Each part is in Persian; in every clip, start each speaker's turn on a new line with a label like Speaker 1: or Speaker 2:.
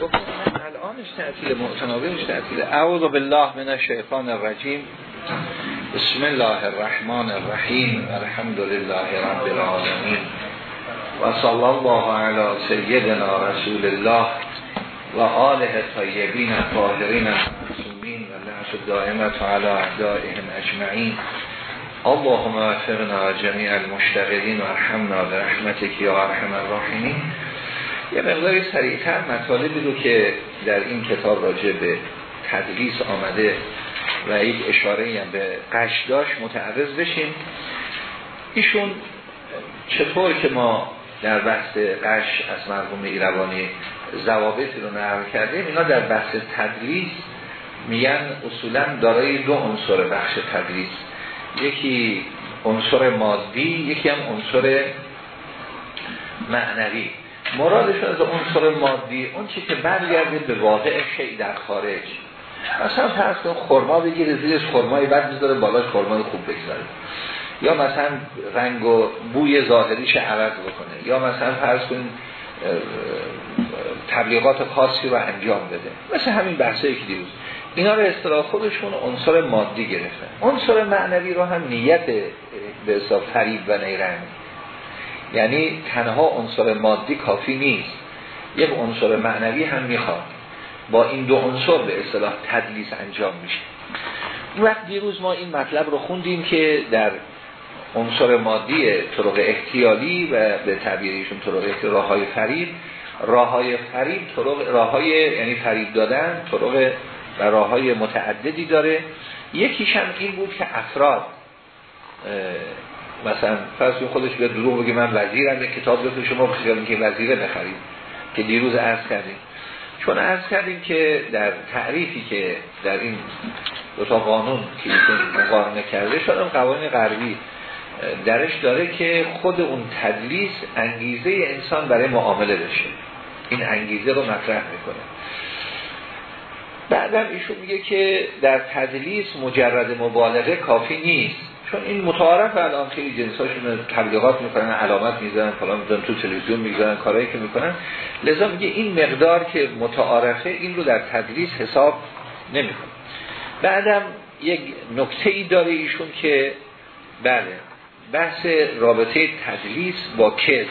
Speaker 1: الانش تعطیل معتنابهش تعطیل. اعوذ بالله من الشیطان الرجیم. بسم الله الرحمن الرحیم. الحمد لله رب العالمین. و صلی الله علی سیدنا رسول الله و آله طیبین طاهرین معصومین و لعنت دائمت علی اعدائهم اجمعین. اللهم وفقنا جمیع المشتغلین و ارحمنا برحمتك یا ارحم الراحمین. یه مقداری سریعتر مطالبی رو که در این کتاب راجع به تدریس آمده و یک اشاره هم به قش داشت متعرض بشیم. ایشون چطور که ما در بحث قش از مرحوم ایروانی زوابطی رو نقل کردیم اینا در بحث تدریس میگن اصولا دارای دو عنصر بخش تدریس. یکی عنصر مادی یکی هم عنصر معنوی. مرادشون از عنصر مادی اون چی که برگرده به واقع شیء در خارج. مثلا فرض کن خرما بگیره زیرش خرمای بد می‌ذاره بالاش خرمای خوب بگذاره. یا مثلا رنگ و بوی ظاهریش عوض بکنه. یا مثلا فرض کن تبلیغات خاصی رو انجام بده. مثل همین بحثایی که دیروز. اینا رو اصطلاح خودشون عنصر مادی گرفتن. عنصر معنوی رو هم نیت به حساب فریب و نیرنگ. یعنی تنها عنصر مادی کافی نیست. یک عنصر معنوی هم می‌خواد با این دو عنصر به اصطلاح تدلیس انجام میشه. وقت دیروز ما این مطلب رو خوندیم که در عنصر مادی طرق احتیالی و به تعبیریشون طرق راه های فریب راه های فریب طرق راه های یعنی فریب دادن طرق و راه های متعددی داره. یکیش هم این بود که افراد مثلا فرض خودش به دروغ بگه من وزیرم یک کتاب بخونید شما خیال که وزیره بخرید که دیروز عرض کردیم. چون عرض کردیم که در تعریفی که در این دو تا قانون که مقارنه کرده شدن قوانین غربی درش داره که خود اون تدلیس انگیزه انسان برای معامله بشه. این انگیزه رو مطرح می‌کنه. بعدم ایشون میگه که در تدلیس مجرد مبالغه کافی نیست. چون این متعارف الان خیلی جنساشون تبلیغات می‌کنن علامت می‌زنن فلان می‌زنن تو تلویزیون می‌گذارن کارهایی که می‌کنن. لذا میگه این مقدار که متعارفه این رو در تدریس حساب نمی‌کنه. بعدم یک نکته ای داره ایشون که بله بحث رابطه تدلیس با کذب.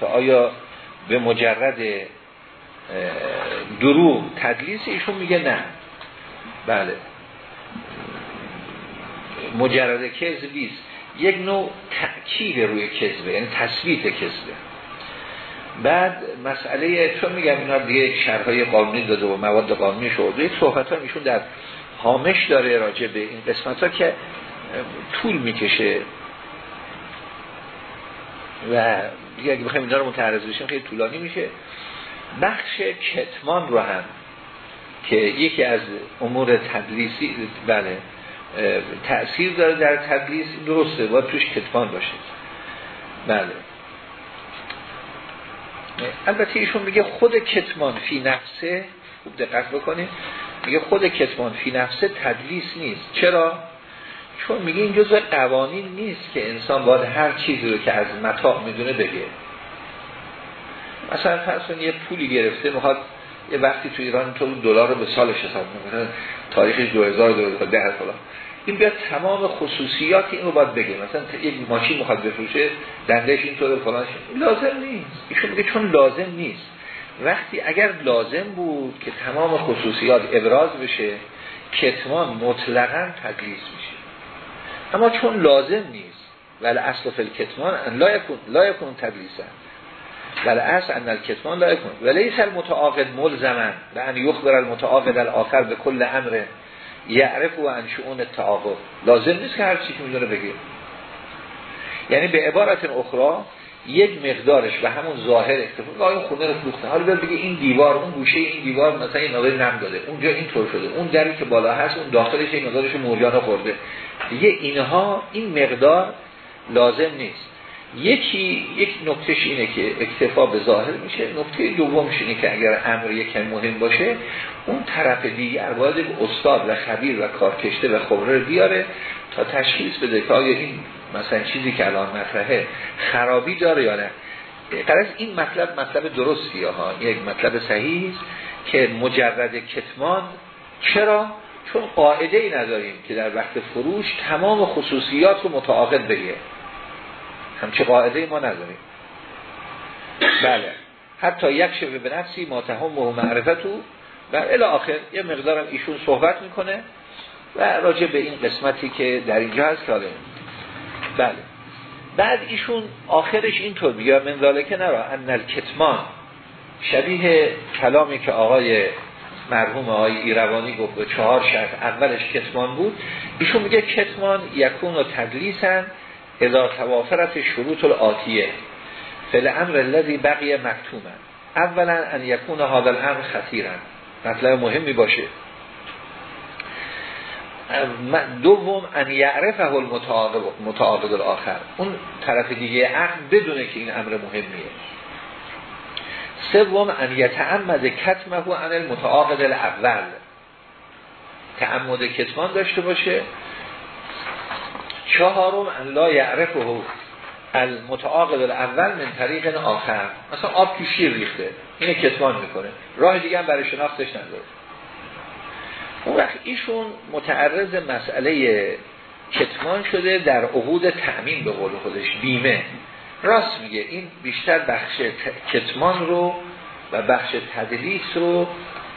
Speaker 1: تا آیا به مجرد دروغ تدلیس ایشون میگه نه. بله. مجرد کذبیست یک نوع تأکید روی کذبه یعنی تثبیت کذبه. بعد مسئله چون میگم اینا دیگه شرهای قانونی داده و مواد قانونی شده یک صحبت ها میشون در هامش داره راجع به این قسمت ها که طول می‌کشه. و دیگه اگه بخوایم اینا رو متعرض بشیم خیلی طولانی میشه. بخش کتمان رو هم که یکی از امور تدریسی بله تأثیر داره در تدریس درسته باید توش کتمان باشه. بله. البته ایشون میگه خود کتمان فی نفسه خوب دقت بکنید میگه خود کتمان فی نفسه تدلیس نیست. چرا؟ چون میگه این جزء قوانین نیست که انسان باید هر چیزی رو که از متاع می‌دونه بگه. مثلا فرض یه پولی گرفته می‌خواد یه وقتی تو ایران تو دلار رو به سالش حساب می‌کنه تاریخش 2000 2010 فلان این بیاد تمام خصوصیات این رو باید بگه مثلا یک ماشین می‌خواد بفروشه دندش اینطور فلان لازم نیست. ایشون میگه چون لازم نیست. وقتی اگر لازم بود که تمام خصوصیات ابراز بشه کتمان مطلقا تدلیس میشه. اما چون لازم نیست ولی اصل فل کتمان لا یکون لا ولی اصل ان الکتمان لا یکون ولیس المتعاقد ملزمن و ان یخبر المتعاقد الاخر به کل امر یعرف و انشون تعاقب لازم نیست که هر چی که می‌دونه بگه. یعنی به عبارت اخرى یک مقدارش و همون ظاهر اکتفا این خونه رو فروخته حالا بگه این دیوار اون گوشه این دیوار مثلا این مقدار نم داده. اونجا این طور شده. اون دری که بالا هست اون داخلش این مقدارش موریانا خورده. دیگه اینها این مقدار لازم نیست. یکی یک نکتهش اینه که اکتفا به ظاهر میشه. نکته دومش اینه که اگر امر یک مهم باشه اون طرف دیگر باید استاد و خبیر و کارکشته و خبره بیاره تا تشخیص بده که آیا این مثلا چیزی که الان مطرحه خرابی داره یا نه. قرار این مطلب مطلب درستی ها یک مطلب صحیح که مجرد کتمان. چرا؟ چون قاعده ای نداریم که در وقت فروش تمام خصوصیات رو متعاقد بگه همچه قاعده ما نداریم. بله. حتی یک شبه به نفسی ماتهم و معرفتو و الی آخر یه مقدارم ایشون صحبت می‌کنه و راجع به این قسمتی که در اینجا هست که بله. بعد ایشون آخرش اینطور بگه من ذالکه نرا ان الکتمان. شبیه کلامی که آقای مرحوم آقای ایروانی گفت به چهار شرط. اولش کتمان بود. ایشون میگه کتمان یکون و تدلیسن. اذا توافرت شروط الاتیه فل امر الذي بقیه مکتومن اولا ان یکون هذا الامر خطیرن. مطلب مهمی باشه. دوم ان یعرفه المتعاقب متعاقد الاخر اون طرف دیگه عقل بدونه که این امر مهمیه. سوم ان یتعمد کتمه عن المتعاقد الاول. تعمد کتمان داشته باشه. چهارم لا یعرفه المتعاقد الاول من طریق آخر. مثلا آب تو شیر ریخته. اینه کتمان می‌کنه. راه دیگه هم برای شناختش نداره. اون وقت ایشون متعرض مسئله کتمان شده در عقود تأمین به قول خودش. بیمه. راست میگه. این بیشتر بخش کتمان رو و بخش تدلیس رو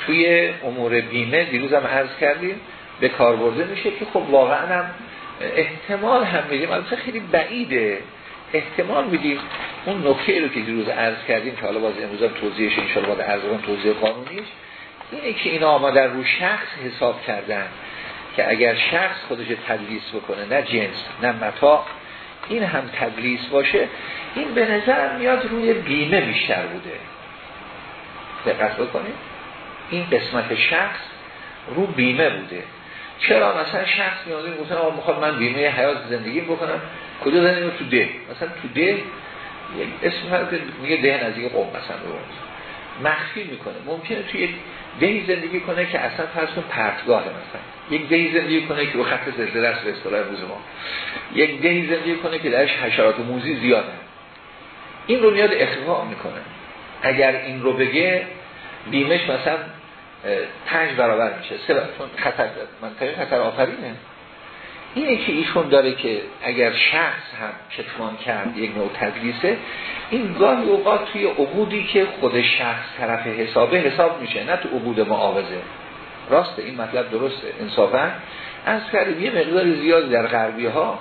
Speaker 1: توی امور بیمه دیروز هم عرض کردیم. به کار برده میشه که خب واقعا هم احتمال هم میدیم البته خیلی بعیده. احتمال میدیم اون نکته رو که دیروز عرض کردیم که حالا باز امروز هم توضیحش انشاءالله باید عرض توضیح قانونیش اینه که اینا آمدن رو شخص حساب کردن که اگر شخص خودش تدلیس بکنه نه جنس نه متا این هم تدلیس باشه این به نظر میاد روی بیمه بیشتر بوده. دقت بکنید. این قسمت شخص رو بیمه بوده. چرا مثلا شخص میاد گفتن آقا می‌خواد من بیمه حیات زندگی بکنم کجا زنیم تو ده مثلا تو ده اسم میگه ده نزدیک قوم مثلا رو مخفی می‌کنه. ممکنه توی یک دهی زندگی کنه که اصلا فرض کن پرتگاه مثلا. یک دهی زندگی کنه که به خط زلزله است به اصطلاح روز ما. یک دهی زندگی کنه که درش حشرات و موزی زیاده. این رو میاد اخفا می‌کنه. اگر این رو بگه بیمش مثلا پنج برابر میشه. سه چون خطر منطقه خطر آفرینه. اینه که ایشون داره که اگر شخص هم کتمان کرد یک نوع تدلیسه این گاهی اوقات توی عبودی که خود شخص طرف حسابه حساب میشه نه تو عبود معاوضه. راسته این مطلب درسته. انصافا از کردیم یه مقدار زیاد در غربی ها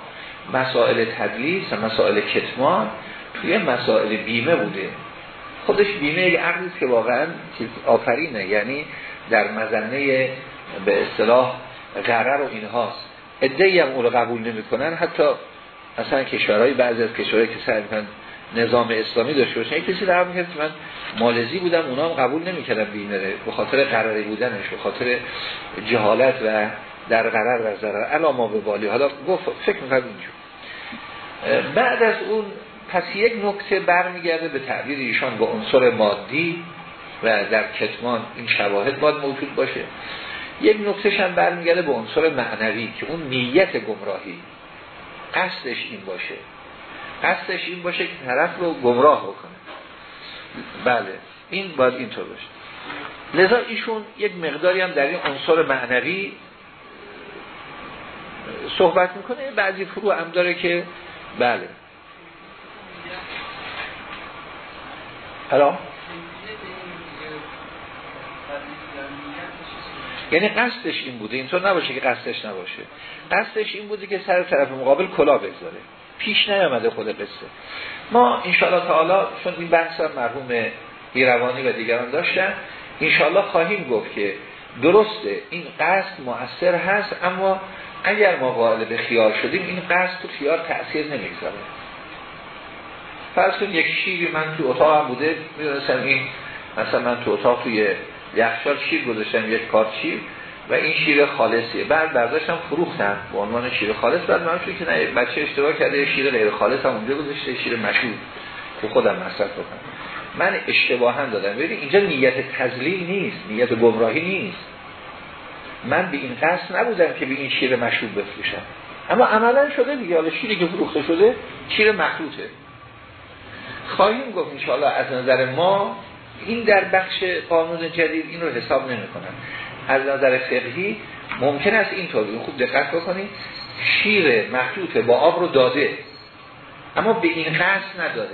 Speaker 1: مسائل تدلیس و مسائل کتمان توی مسائل بیمه بوده. خودش بیمه یک عقلیست که واقعا آفرینه. یعنی در مزنه به اصطلاح غرر و اینهاست. ادهی هم اون رو قبول نمی‌کنن. حتی مثلا کشورهای بعضی از کشورهایی که می‌کنن نظام اسلامی داشته باشن کسی در می‌کرد که من مالزی بودم اونا هم قبول نمی‌کردن بیمه به خاطر قراری بودنش به خاطر جهالت و در قرار و ضرر. علا ما به بالی. حالا گفت فکر می‌کنم اینجور. بعد از اون پس یک نکته برمیگرده به تعبیر ایشان با عنصر مادی. و در کتمان این شواهد باید موجود باشه. یک نکتهش هم برمیگرده به عنصر معنوی که اون نیت گمراهی قصدش این باشه. قصدش این باشه که طرف رو گمراه بکنه. بله این باید اینطور باشه. لذا ایشون یک مقداری هم در این عنصر معنوی صحبت می‌کنه. بعضی فرو هم داره که بله. حالا یعنی قصدش این بوده. اینطور نباشه که قصدش نباشه. قصدش این بوده که سر طرف مقابل کلا بگذاره. پیش نیامده خود قصه. ما انشاءالله تعالی چون این بحث هم مرحوم ایروانی و دیگران داشتن انشاءالله خواهیم گفت که درسته این قصد مؤثر هست اما اگر ما قائل به خیال شدیم این قصد تو خیال تأثیر نمی‌گذاره. فرض کن یک شیری من تو اتاق بوده می‌دونستم این مثلا من تو اتاق توی یخچال شیر گذاشتم یک کارت شیر و این شیر خالصیه. بعد برداشتم فروختم. به عنوان شیر خالص بعد من که نه بچه اشتباه کرده شیر غیر خالص هم اونجا گذاشته شیر مشهور. که خودم مصرف بکنم. من اشتباها دادم. ببین اینجا نیت تزلیل نیست نیت گمراهی نیست. من به این قصد نبودم که به این شیر مشهور بفروشم. اما عملا شده دیگه. حالا شیری که فروخته شده شیر مخلوطه خواهیم گفت انشاءالله از نظر ما این در بخش قانون جدید این رو حساب نمی کنن. از نظر فقهی ممکن است اینطور خوب دقت بکنید. شیر مخلوط با آب رو داده اما به این قصد نداره.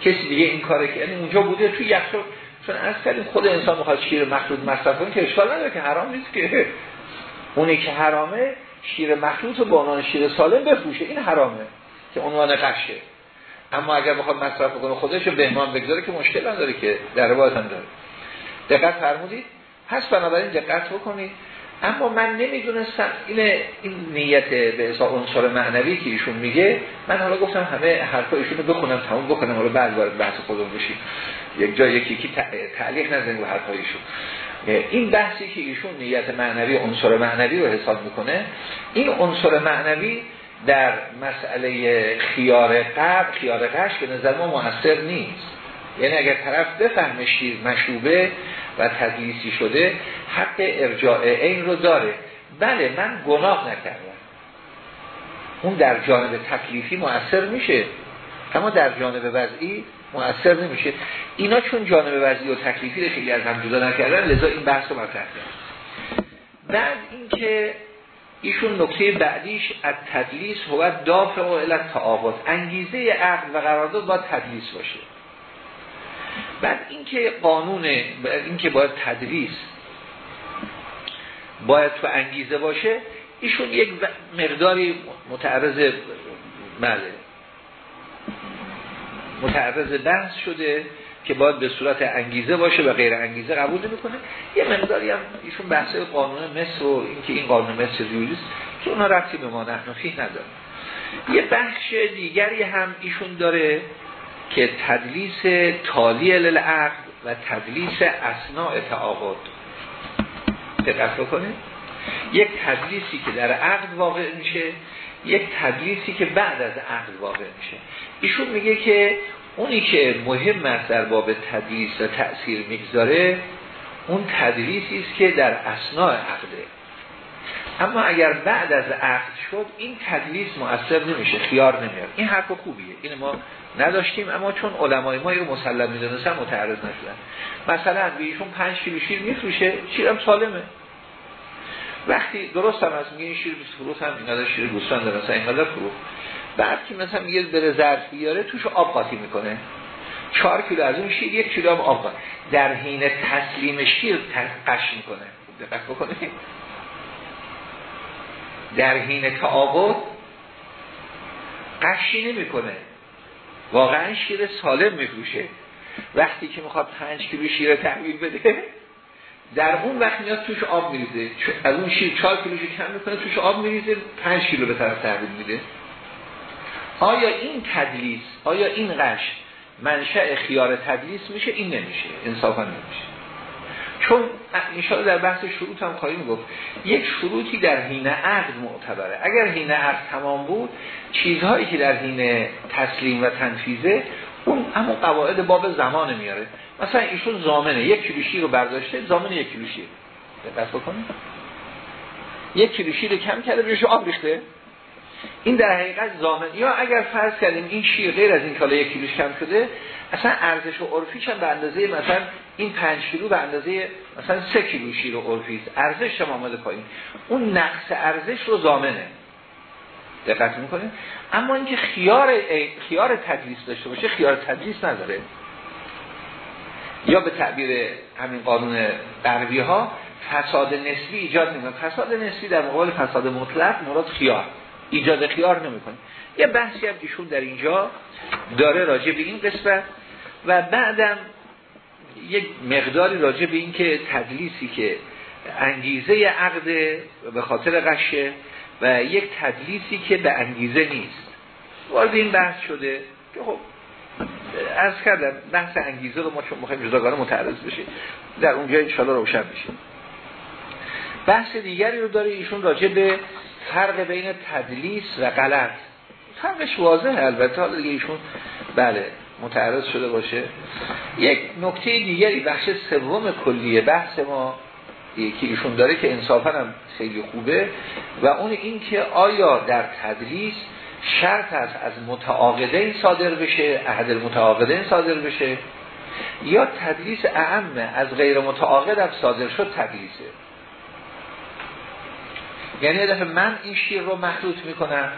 Speaker 1: کسی دیگه این کاره که یعنی اونجا بوده توی یخچال چون از کردیم خود انسان می‌خواد شیر مخلوط مصرف کنه که اشکال نداره که حرام نیست که. اونی که حرامه شیر مخلوط و با شیر سالم بفروشه. این حرامه که عنوان قشه. اما اگر بخواد مصرف کنه خودش رو بهمان بگذاره که مشکل نداره که در روایت هم داره دقت فرمودید؟ پس بنابراین دقت بکنید. اما من نمی‌دونستم این این نیت به حساب عنصر معنوی که ایشون میگه من حالا گفتم همه حرفا ایشون رو بخونم تموم بکنم حالا بعد وارد بحث خودمون بشیم. یک جای یکی یکی تعلیق نزنیم رو حرفای ایشون. این بحثی که ایشون نیت معنوی عنصر معنوی رو حساب می‌کنه این عنصر معنوی در مسئله خیار قبل خیار قش به نظر ما موثر نیست. یعنی اگر طرف بفهمه شیر مشوبه و تدلیسی شده حق ارجاع این رو داره. بله من گناه نکردم. اون در جانب تکلیفی مؤثر میشه. اما در جانب وضعی مؤثر نمیشه. اینا چون جانب وضعی و تکلیفی رو خیلی از هم جدا نکردن لذا این بحث رو مطرح بعد اینکه ایشون نکته بعدیش از تدلیس هو دافع و علت تعاقد انگیزه عقل و قرارداد باید تدلیس باشه. بعد اینکه قانون اینکه باید تدریس باید تو انگیزه باشه ایشون یک مقداری متعرض بله. متعرض بحث شده. که باید به صورت انگیزه باشه و غیر انگیزه قبول نمی‌کنه. یه مقداری هم ایشون بحث قانون مصر و اینکه این قانون مصر ریولیست که اونا رفتی به ما نحنفی نداره. یه بخش دیگری هم ایشون داره که تدلیس تالی للعقد و تدلیس اسناع تعاقد. دقت بکنه یک تدلیسی که در عقد واقع میشه یک تدلیسی که بعد از عقد واقع میشه. ایشون میگه که اونی که مهم است در باب تدلیس و تأثیر می‌گذاره اون تدلیسی است که در اسناع عقده. اما اگر بعد از عقد شد این تدلیس مؤثر نمیشه خیار نمیاد. این حرف خوبیه. این ما نداشتیم اما چون علمای ما رو مسلم می‌دونستن متعرض نشدن. مثلا ایشون 5 کیلو شیر میفروشه شیرم سالمه. وقتی درست هم هست میگه این شیر فروخت هم اینقدر شیر گوسفند مثلا اینقدر فروخت. بعد که مثلا میگه بره ظرف بیاره توش آب قاطی می‌کنه. 4 کیلو از اون شیر یک کیلو آب قاطی. در حین تسلیم شیر قش می‌کنه. دقت بکنه در حین تعاقد قشی نمی‌کنه. واقعا شیر سالم میفروشه. وقتی که می‌خواد 5 کیلو شیر تحویل بده در اون وقت میاد توش آب میریزه. از اون شیر 4 کیلوش کم می‌کنه توش آب میریزه 5 کیلو به طرف تحویل میده. آیا این تدلیس آیا این قش منشأ خیار تدلیس میشه؟ این نمیشه انصافا نمیشه. چون انشاءالله در بحث شروط هم خواهیم گفت. یک شروطی در حین عقد معتبره. اگر حین عقد تمام بود چیزهایی که در حین تسلیم و تنفیزه اون اما قواعد باب زمان میاره. مثلا ایشون زامنه. یک کیلو شیر رو برداشته زامن یک کیلو شیر دقت بکنید. یک کیلو شیر کم کرده روش آب ریخته. این در حقیقت زامن یا اگر فرض کردیم این شیر غیر از این کالا یک کیلوش کم شده اصلا ارزش و عرفیش هم به اندازه مثلا این پنج کیلو به اندازه مثلا سه کیلو شیر و عرفی است. ارزش هم آمده پایین. اون نقص ارزش رو زامنه. دقت می‌کنید اما اینکه خیار خیار تدریس داشته باشه خیار تدریس نداره. یا به تعبیر همین قانون غربی ها فساد نسبی ایجاد نمی‌کنه. فساد نسبی در مقابل فساد مطلق مراد خیار. ایجاد خیار نمی‌کنه. یه بحثی هم ایشون در اینجا داره راجع به این قسمت و بعدم یک مقداری راجع به این که تدلیسی که انگیزه عقد به خاطر قشه و یک تدلیسی که به انگیزه نیست. وارد این بحث شده که خب از کردم بحث انگیزه رو ما چون مخواهیم جداگانه متعرض بشیم در اونجا انشاءالله روشن بشیم بحث دیگری رو داره ایشون راجع به فرق بین تدلیس و غلط. فرقش واضحه البته. حالا دیگه ایشون بله متعرض شده باشه. یک نکته دیگری بخش سوم کلیه بحث ما یکی ایشون داره که انصافا هم خیلی خوبه و اون این که آیا در تدریس شرط است از متعاقدین صادر بشه عهد المتعاقدین صادر بشه یا تدلیس اهمه از غیر متعاقد هم صادر شد تدلیسه. یعنی دفعه من این شیر رو مخلوط می‌کنم.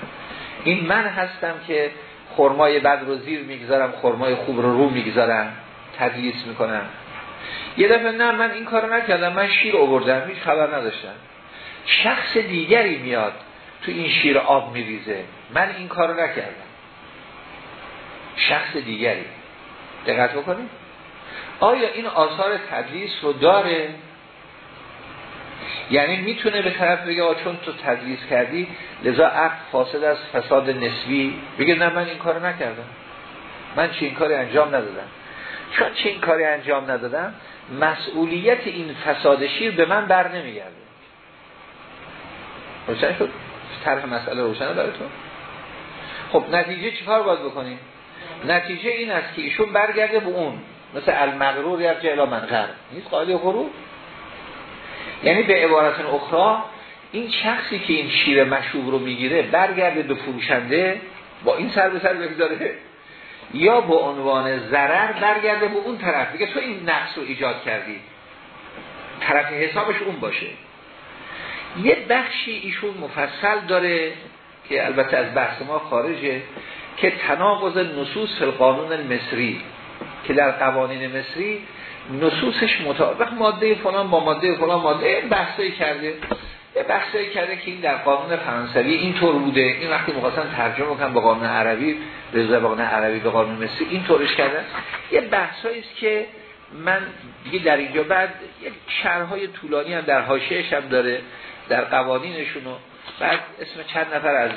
Speaker 1: این من هستم که خرمای بد رو زیر می‌گذارم خرمای خوب رو رو می‌گذارم تدلیس می‌کنم. یه دفعه نه من این کار نکردم من شیر آوردم هیچ خبر نداشتم. شخص دیگری میاد تو این شیر آب میریزه. من این کار نکردم. شخص دیگری. دقت بکنید. آیا این آثار تدلیس رو داره؟ یعنی می‌تونه به طرف بگه چون تو تدلیس کردی لذا عقد فاسد از فساد نسبی. بگه نه من این کار نکردم. من چه این کاری انجام ندادم. چون چه این کاری انجام ندادم مسئولیت این فساد شیر به من بر نمیگرده. روشن شد؟ طرح مسئله روشنه براتون خب نتیجه چیکار باید بکنیم؟ نتیجه این است که ایشون برگرده به اون. مثل المغرور یا جلا من نیست؟ قاعده غرور یعنی به عبارت اخرى این شخصی که این شیر مشروب رو می‌گیره برگرده به فروشنده با این سر به سر بگذاره یا به عنوان ضرر برگرده به اون طرف. بگه تو این نقص رو ایجاد کردی. طرف حسابش اون باشه. یه بخشی ایشون مفصل داره که البته از بحث ما خارجه که تناقض نصوص القانون مصری که در قوانین مصری نصوصش مطابق. ماده فلان با ماده فلان ماده بحثایی کرده. یه بحثایی کرده که این در قانون فرانسوی اینطور بوده. این وقتی مخواستن ترجمه کنن به قانون عربی به زبان عربی به قانون مصری این طورش کردن. یه بحثایی است که من دیگه در اینجا بعد یه شرهای طولانی هم در حاشیه‌اش هم داره در قوانینشون بعد اسم چند نفر از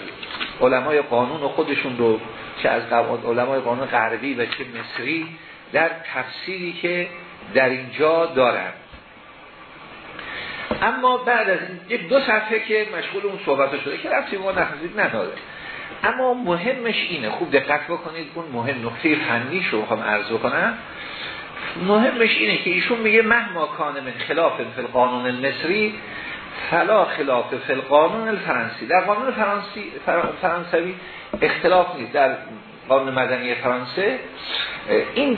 Speaker 1: علمای قانون و خودشون رو چه از علمای قانون غربی و چه مصری در تفسیری که در اینجا دارن. اما بعد از این دو صفحه که مشغول اون صحبت شده که رفتی ما نخصید نداره. اما مهمش اینه خوب دقت بکنید اون مهم نقطه فنیش رو بخوام عرض کنم مهمش اینه که ایشون میگه مهما کان من خلاف فی القانون المصری فلا خلاف فی القانون الفرانسی در قانون فرانسی فرانسوی اختلاف نیست. در قانون مدنی فرانسه این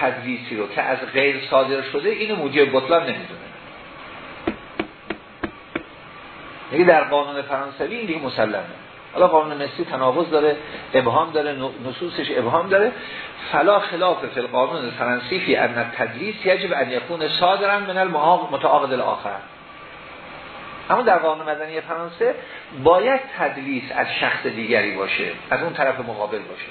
Speaker 1: تدویسی رو که از غیر صادر شده اینو موجب بطلان نمی‌دونه. یعنی در قانون فرانسوی این دیگه مسلمه. حالا قانون مصری تناقض داره ابهام داره نصوصش ابهام داره. فلا خلاف فی القانون فرانسی فی ان تدلیس یجب ان یکون صادرا من المتعاقد الاخر اما در قانون مدنی فرانسه باید تدلیس از شخص دیگری باشه از اون طرف مقابل باشه.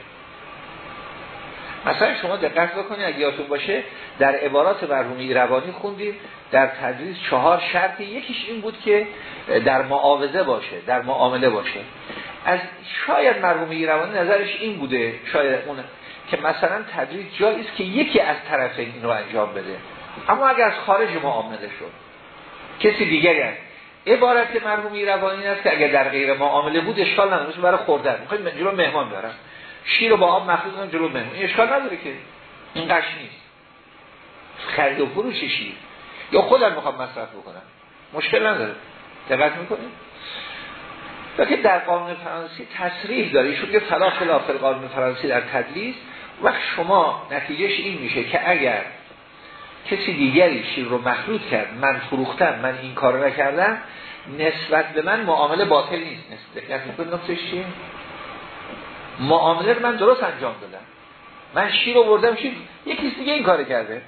Speaker 1: مثلا شما دقت بکنید اگه یادتون باشه در عبارات مرحومی روانی خوندیم در تدریس چهار شرطی یکیش این بود که در معاوضه باشه در معامله باشه. از شاید مرحومی روانی نظرش این بوده شاید اون که مثلا تدریس جایی است که یکی از طرفین این رو انجام بده. اما اگر از خارج معامله شد کسی دیگری هست عبارت مرحومی روانی است که اگر در غیر معامله بود اشکال نداره برای خوردن. می‌خوایم جلو مهمان دارم شیر رو با آب مخلوط کنم جلو این اشکال نداره که. این قش نیست. خرید و فروش شیر. یا خودم می‌خوام مصرف بکنم. مشکل نداره. دقت می‌کنیم که در قانون فرانسی تصریح داره. ایشون که فلا خلاف قانون فرانسی در تدلیس. وقت شما نتیجهش این میشه که اگر کسی دیگری شیر رو مخلوط کرد من فروختم من این کار نکردم نسبت به من معامله باطل نیست. دقت می‌کنید نقطه چیه؟ معامله من درست انجام دادم. من شیر بردم شیر یکی دیگه این کار کرده.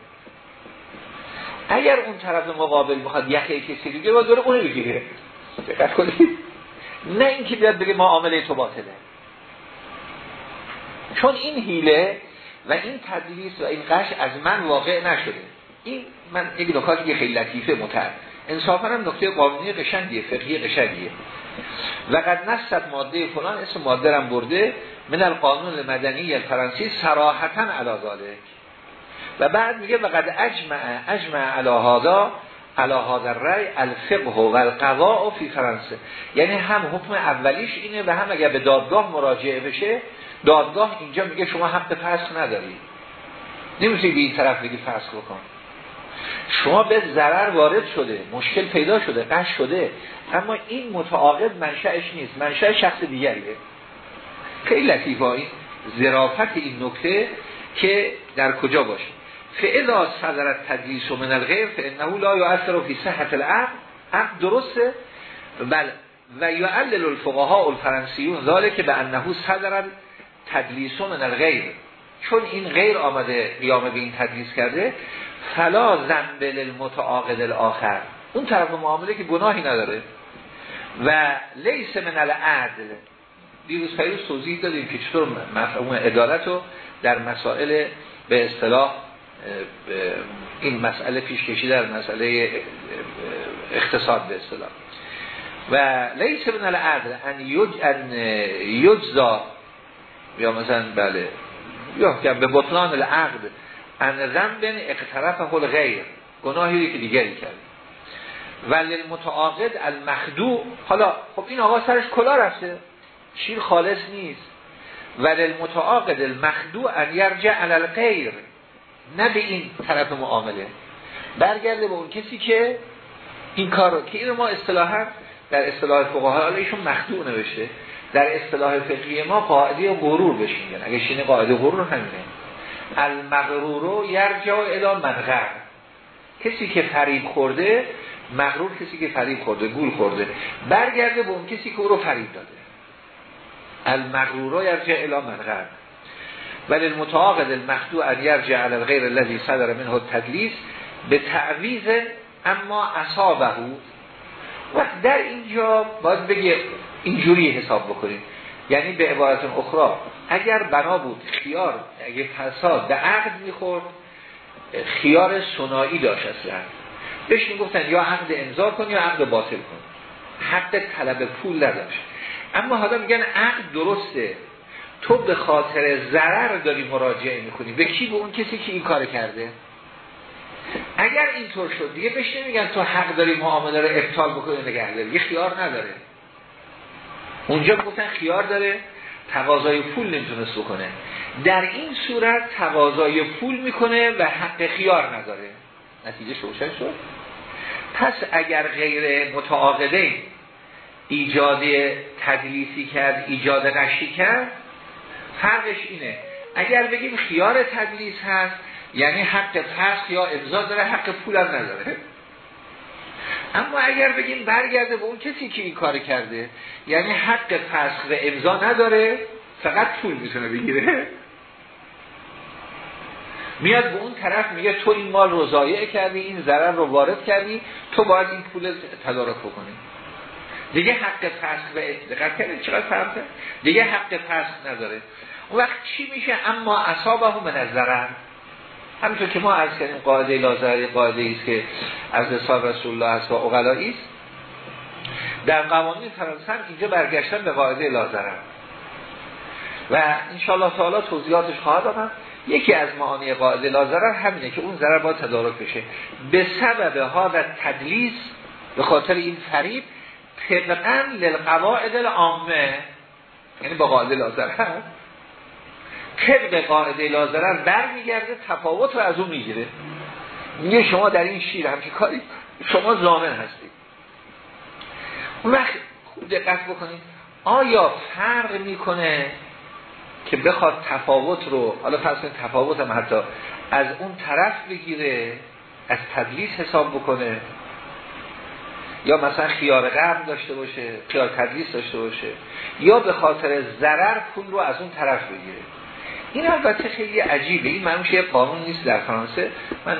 Speaker 1: اگر اون طرف مقابل بخواد یخه کسی دیگه با داره اونو بگیره. دقت کنید. نه اینکه بیاد بگه معامله تو باطله. چون این هیله و این تدریس و این قش از من واقع نشده. این من یک نکاتی خیلی لطیفه متر انصافا هم نکته قانونی قشنگیه فقهی قشنگیه. و قد ماده فلان اسم ماده رم برده. من القانون مدنی فرانسی سراحتا علا ذالک و بعد میگه و قد اجمع اجمع علا هادا علا هادا رای الفقه و القضاء فی فرانسه. یعنی هم حکم اولیش اینه و هم اگر به دادگاه مراجعه بشه دادگاه اینجا میگه شما حق فسخ نداری نمیشه به این طرف بگی فسخ بکن. شما به ضرر وارد شده مشکل پیدا شده قش شده اما این متعاقد منشأش نیست. منشأ شخص دیگریه. خیلی لطیفه این ظرافت این نکته که در کجا باشه. فعلا صدرت تدلیس من الغیر فانه لا یؤثر فی صحت العقد عقد درسته؟ بل و یعلل الفقهاء الفرنسیون ذالک به انه صدر تدلیس من الغیر چون این غیر آمده قیام به این تدلیس کرده فلا زنبل المتعاقد الاخر اون طرف معامله که گناهی نداره. و لیس من العدل. دیروز پیروز توضیح دادیم که چطور مفهوم عدالت رو در مسائل به اصطلاح این مسئله پیش کشی در مسئله اقتصاد به اصطلاح. و لیس من العدل ان یج ان یجزا. یا مثلا بله. یا که به بطلان العقد. ان ذنب اقترف حل غیر گناهی که دیگری کرد. ولی المتعاقد المخدوع حالا خب این آقا سرش کلا رفته. شیر خالص نیست. ولی المتعاقد المخدوع ان یرجع علی الغیر. نه به این طرف معامله. برگرده به اون کسی که این کار رو که این ما اصطلاحا در اصطلاح فقها ایشون مخدوع نوشته. در اصطلاح فقهی ما قاعده غرور بهش اگه شینه قاعده غرور همینه. المغرور یرجع الی منغر کسی که فریب خورده مغرور کسی که فریب خورده گول خورده. برگرده به اون کسی که او رو فریب داده. المغرور یرجع الی منغر ولی المتعاقد المخدوع یرجع علی الغیر الذي صدر منه التدلیس به تعویز اما اصابه. و در اینجا باید بگه اینجوری حساب بکنید یعنی به عبارت اخرى اگر بنا بود خیار اگه فساد به عقد می‌خورد خیار سنایی داشت اصلا. بهش می‌گفتن یا عقد امضا کن یا عقد باطل کن. حق طلب پول نداشت. اما حالا میگن عقد درسته. تو به خاطر ضرر داری مراجعه می‌کنی. به کی؟ به اون کسی که این کار کرده. اگر اینطور شد دیگه بهش نمیگن تو حق داری معامله رو ابطال بکنی نگه داری یه خیار نداره. اونجا گفتن خیار داره. تقاضای پول نمی‌تونست بکنه. در این صورت تقاضای پول می‌کنه و حق خیار نداره. نتیجه شوشن شد. پس اگر غیر متعاقده ایجاد تدلیسی کرد ایجاد قشی کرد فرقش اینه. اگر بگیم خیار تدلیس هست یعنی حق فسخ یا ابزا داره حق پول هم نداره. اما اگر بگیم برگرده به اون کسی که این کار کرده یعنی حق فسخ و امضا نداره فقط پول می‌تونه بگیره. میاد به اون طرف میگه تو این مال رو کردی این ضرر رو وارد کردی تو باید این پول تدارک بکنی. دیگه حق فسخ و دقت کردید چقدر فرقه دیگه حق فسخ نداره. اون وقت چی میشه؟ اما اصابه من از ضرر همینطور که ما از کردیم قاعده لازره قاعده است که از حساب رسول الله هست و اقلایی است در قوانین فرانسه اینجا برگشتن به قاعده لازره. و انشاءالله تعالی توضیحاتش خواهد آمد یکی از معانی قاعده لازره همینه که اون ضرر باید تدارک بشه. به سبب ها و تدلیس به خاطر این فریب طبقا للقواعد العامه یعنی با قاعده لازره هست طبق قاعده لازرن برمیگرده تفاوت رو از اون می‌گیره. میگه شما در این شیر همچه کاری شما زامن هستید. اون وقت دقت بکنید آیا فرق می‌کنه که بخواد تفاوت رو حالا فرض تفاوت هم حتی از اون طرف بگیره از تدلیس حساب بکنه؟ یا مثلا خیار قبل داشته باشه خیار تدلیس داشته باشه یا به خاطر ضرر پول رو از اون طرف بگیره؟ این البته خیلی عجیبه. این منوش یه قانون نیست در فرانسه. من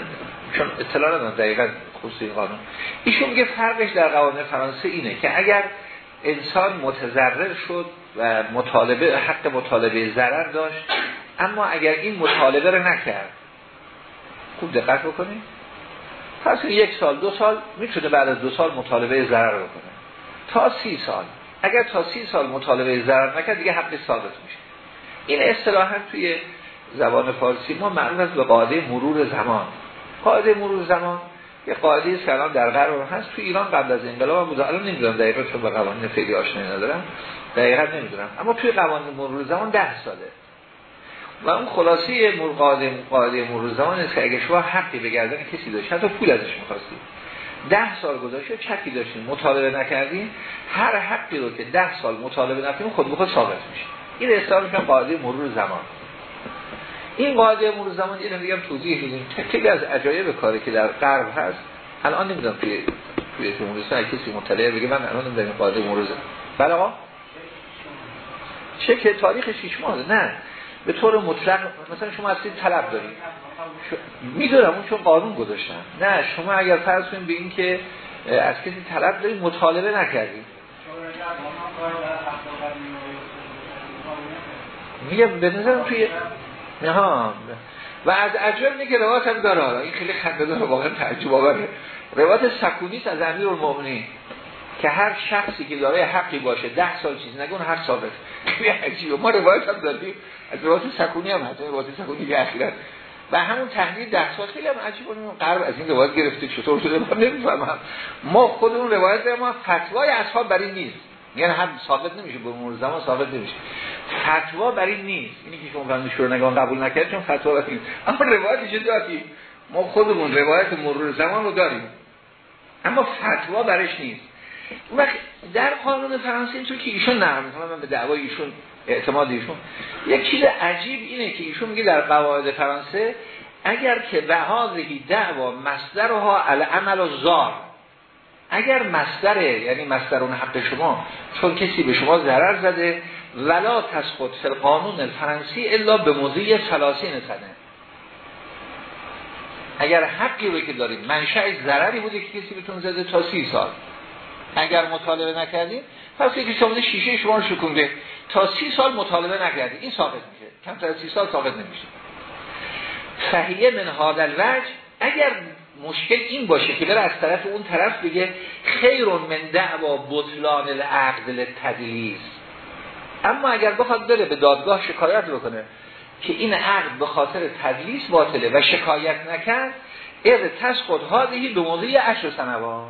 Speaker 1: چون اطلاع ندارم دقیقا خصوص این قانون. ایشون میگه فرقش در قوانین فرانسه اینه که اگر انسان متضرر شد و مطالبه حق مطالبه ضرر داشت اما اگر این مطالبه رو نکرد خوب دقت بکنید. پس یک سال دو سال می‌تونه بعد از دو سال مطالبه ضرر بکنه. تا سی سال. اگر تا سی سال مطالبه ضرر نکرد دیگه حق ثابت میشه. این اصطلاحا توی زبان فارسی ما معروف است به قاعده مرور زمان. قاعده مرور زمان یه قاعده الان در قرار هست. تو ایران قبل از انقلاب بود. الان نمی‌دونم دقیقا چون با قوانین خیلی آشنایی ندارم. دقیقا نمی‌دونم. اما توی قوانین مرور زمان ده ساله. و اون خلاصه قاعده قاعده مرور زمان است که اگه شما حقی به گردن کسی داشت حتی پول ازش می‌خواستید ده سال گذاشته چکی داشتین مطالبه نکردین هر حقی رو که ده سال مطالبه نکنین خود به خود ثابت میشه این اصطلاح میشن قاعده مرور زمان. این قاعده مرور زمان اینو میگم توضیح میدیم. خیلی از عجایب کاری که در غرب هست الان نمی‌دونم توی توی جمهوری کسی مطلع بگه من الان نمی‌دونم قاعده مرور زمان. بله آقا؟ چه که تاریخ 6 ماه نه. به طور مطلق مثلا شما از طلب دارید. می‌دونم اون چون قانون گذاشتن. نه شما اگر فرض کنید به این که از کسی طلب دارید مطالبه نکردید. میگم به نظرم توی نه و از عجب اینه که روایت هم داره. این خیلی خنده داره واقعا تعجب آوره روایت سکونی از امیر المؤمنین که هر شخصی که داره حقی باشه ده سال چیز نگون هر ثابت. خیلی ما روایت هم داریم از روایت سکونی هم هست روایت سکونی که اخیرا. و همون تحلیل ده سال خیلی هم عجیبه قرب از این روایت گرفته. چطور شده؟ من نمی‌فهمم. ما خودمون روایت ما فتوای اصحاب برای نیست. یعنی هم ثابت نمیشه به مرور زمان ثابت نمیشه. فتوا برای نیست. اینی که شما شروع نگاه قبول نکرد چون فتوا برای نیست. اما روایتش داریم. ما خودمون روایت مرور زمان رو داریم. اما فتوا برش نیست. وقت در قانون فرانسه اینطور که ایشون نرم من به دعوای ایشون اعتماد ایشون. یک چیز عجیب اینه که ایشون میگه در قواعد فرانسه اگر که به هذه دعوا مصدرها العمل و زار اگر مصدره یعنی مصدر اون حق شما چون کسی به شما ضرر زده ولا تسقط فی القانون الفرنسی الا به موضوع ثلاثین سنه اگر حقی رو که دارید منشأ ضرری بوده که کسی بهتون زده تا سی سال. اگر مطالبه نکردید پس یکی شما شیشه شما رو شکونده تا سی سال مطالبه نکردید این ثابت میشه. کمتر از سی سال ثابت نمیشه. فهیه من هذا الوجه اگر مشکل این باشه که بره از طرف اون طرف بگه خیر من دعوا بطلان العقد تدلیس. اما اگر بخواد بره به دادگاه شکایت بکنه که این عقد به خاطر تدلیس باطله و شکایت نکرد اذ تسقط هذه به موضوع عشر سنوات.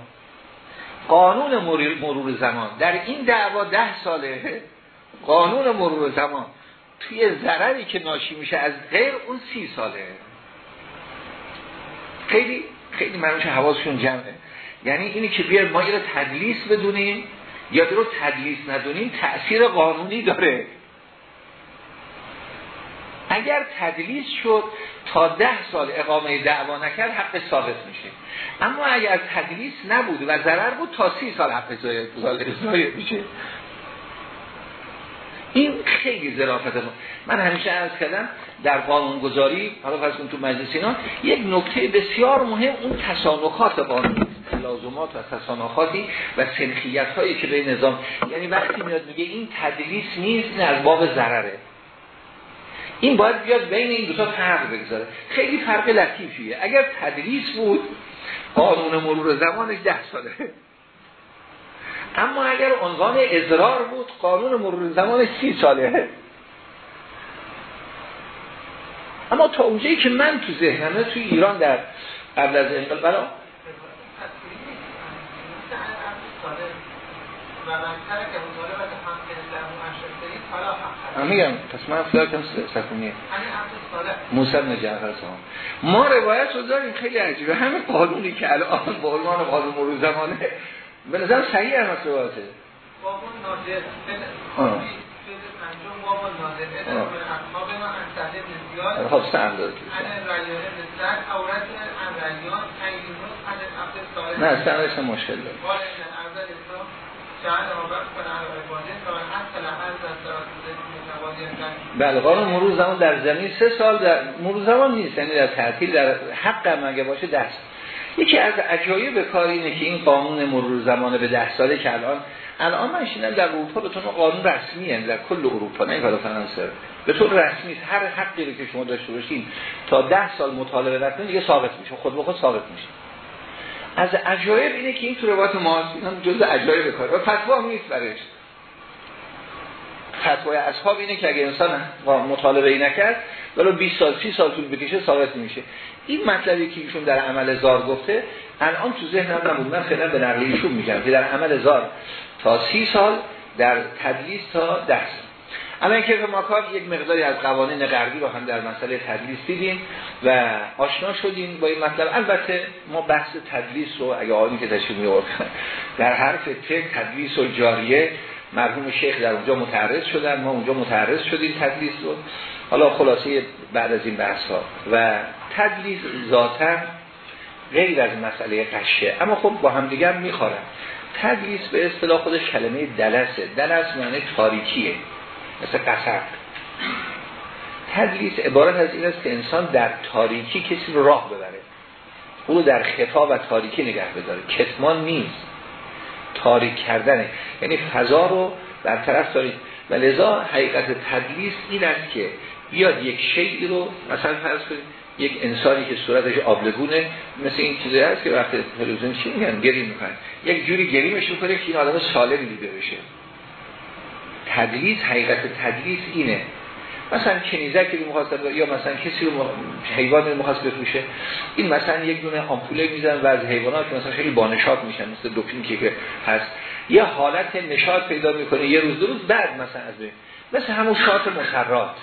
Speaker 1: قانون مرور زمان. در این دعوا ده ساله قانون مرور زمان. توی ضرری که ناشی میشه از غیر اون سی ساله. خیلی خیلی منوش حواسشون جمعه. یعنی اینی که بیار ما رو تدلیس بدونیم یا رو تدلیس ندونیم تأثیر قانونی داره. اگر تدلیس شد تا ده سال اقامه دعوا نکرد حق ثابت میشه. اما اگر تدلیس نبود و ضرر بود تا سی سال حق زایه میشه. این خیلی ظرافت ما من همیشه از کردم در قانونگذاری حالا فرض تو مجلس اینا یک نکته بسیار مهم اون تصانخات قانون. لازمات و تصانخاتی و سنخیت هایی که به نظام. یعنی وقتی میاد میگه این تدلیس نیست این از باب ضرره. این باید بیاد بین این دو تا فرق بگذاره. خیلی فرق لطیفیه. اگر تدریس بود قانون مرور زمانش ده ساله. اما اگر عنوان ازرار بود قانون مرور زمانش سی ساله. اما تا اونجایی که من تو ذهنمه تو ایران در قبل از انقلاب بلا میگم پس من افتار کم سکونیه. موسیب نجعفر ما روایت رو داریم خیلی عجیبه. همه قانونی که الان با عنوان قانون مرور زمانه. به نظر صحیح هم از روایته خب داد نه سندش مشکل داره بله قانون مرور زمان در زمین سه سال در مرور زمان نیست. یعنی در تعطیل در حق هم اگه باشه دست یکی از عجایب کار اینه که این قانون مرور زمان به ده ساله که الان الان من شیدم در اروپا به طور قانون رسمی هم در کل اروپا نه کار فرانسه. به طور رسمی هر حقی رو که شما داشته باشین تا ده سال مطالبه نکنید دیگه ثابت میشه. خود به خود ثابت میشه. از عجایب اینه که این تو روایت ماست. هم جز عجایب کار و فتوا هم نیست برش فتوای اصحاب اینه که اگه انسان مطالبه ای نکرد ولو 20 سال 30 سال طول بکشه ثابت میشه این مطلبی که ایشون در عمل زار گفته الان تو ذهنم نبود. من فعلا به نقل ایشون میگم که در عمل زار تا 30 سال در تدلیس تا 10 سال. اما اینکه ما یک مقداری از قوانین غربی رو هم در مسئله تدلیس دیدیم و آشنا شدیم با این مطلب. البته ما بحث تدلیس رو اگه آنی که تشریف می در حرف ت تدلیس و جاریه مرحوم شیخ در اونجا متعرض شدن. ما اونجا متعرض شدیم تدلیس رو. حالا خلاصه بعد از این بحث ها و تدلیس ذاتا غیر از مسئله قشه. اما خب با هم دیگر میخوارن. تدلیس به اصطلاح خودش کلمه دلسه. دلس معنی تاریکیه مثل قصر. تدلیس عبارت از این است که انسان در تاریکی کسی رو راه ببره. او رو در خفا و تاریکی نگه بداره. کتمان نیست. تاریک کردنه. یعنی فضا رو در طرف دارید و لذا حقیقت تدلیس این است که بیاد یک شیعی رو مثلا فرض کنید یک انسانی که صورتش آبلگونه مثل این چیزی هست که وقت تلویزیون چی میگن؟ گری می‌کنن. یک جوری گریمش می‌کنه که این آدم سالمی دیده بشه. تدلیس حقیقت تدلیس اینه. مثلا کنیزک رو می‌خواست یا مثلا کسی رو حیوان می‌خواست بفروشه این مثلا یک دونه آمپوله میزن و از حیوانات که مثلا خیلی بانشات میشن مثل دوپین که هست. یه حالت نشاط پیدا می‌کنه یه روز دو روز بعد مثلا از بین. مثل همون شات مسرات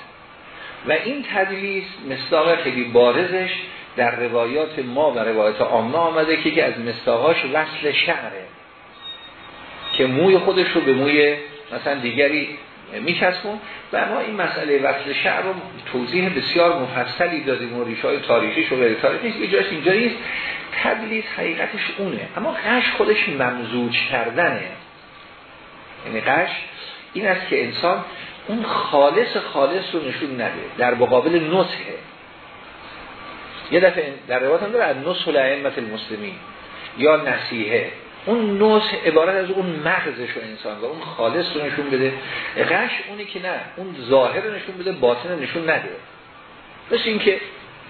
Speaker 1: و این تدلیس مصداق خیلی بارزش در روایات ما و روایات آمنا آمده که از مصداقاش وصل شعره که موی خودش رو به موی مثلا دیگری میچسبون و ما این مسئله وصل شعر رو توضیح بسیار مفصلی دادیم و ریشه های تاریخی و غیر تاریخی نیست جاش اینجا نیست. تدلیس حقیقتش اونه. اما قش خودش ممزوج کردنه. یعنی قش این است که انسان اون خالص خالص رو نشون نده در مقابل نصحه یه دفعه در روایت هم داره نصح لعیمت المسلمین یا نصیحه. اون نصح عبارت از اون مغزش رو انسان و اون خالص رو نشون بده. غش اونی که نه اون ظاهر نشون بده باطن نشون نده. مثل این که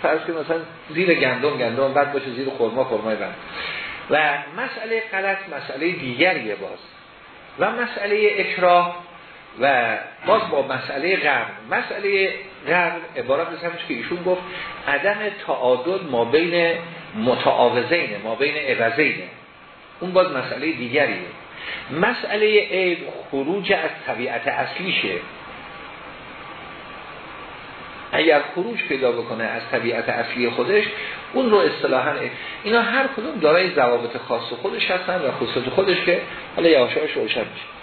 Speaker 1: فرض که مثلا زیر گندم گندم بعد باشه زیر خرما خرمای بند و مسئله غلط مسئله دیگریه باز. و مسئله اکراه و باز با مسئله غرب. مسئله غرب عبارت همش که ایشون گفت عدم تعادل ما بین متعاوضین ما بین عوضین. اون باز مسئله دیگریه. مسئله عیب خروج از طبیعت اصلیشه. اگر خروج پیدا بکنه از طبیعت اصلی خودش اون رو اصطلاحا اینا هر کدوم دارای ضوابط خاص خودش هستن و خصوصیت خودش که حالا یواشاش روشن میشه.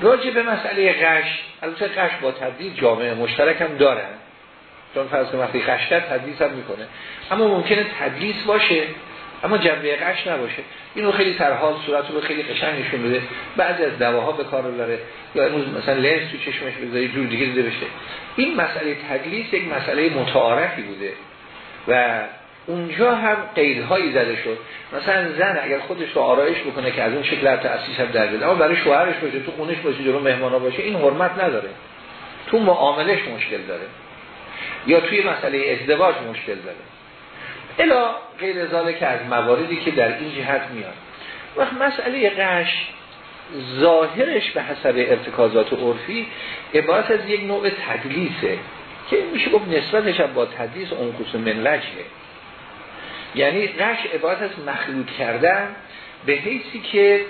Speaker 1: راجع به مسئله قش البته قش با تبدیل جامعه مشترک هم دارن چون فرض وقتی قش کرد تدلیس هم می‌کنه. اما ممکنه تدلیس باشه اما جنبه قش نباشه. اینو خیلی ترحال صورت رو خیلی قشنگ نشون بده. بعضی از دواها به کار داره یا امروز مثلا لنز تو چشمش بذاری جور دیگه دیده بشه. این مسئله تدلیس یک مسئله متعارفی بوده. و اونجا هم قیدهایی زده شد. مثلا زن اگر خودش رو آرایش بکنه که از اون شکل تأسیس هم در بیاد اما برای شوهرش باشه تو خونش باشه جلو مهمانا باشه این حرمت نداره. تو معاملش مشکل داره. یا توی مسئله ازدواج مشکل داره. الا غیر که از مواردی که در این جهت میاد. وقت مسئله قش ظاهرش به حسب ارتکازات عرفی عبارت از یک نوع تدلیسه که میشه گفت نسبتش با تدلیس اون قسم من یعنی قش عبارت از مخلوط کردن به حیثی که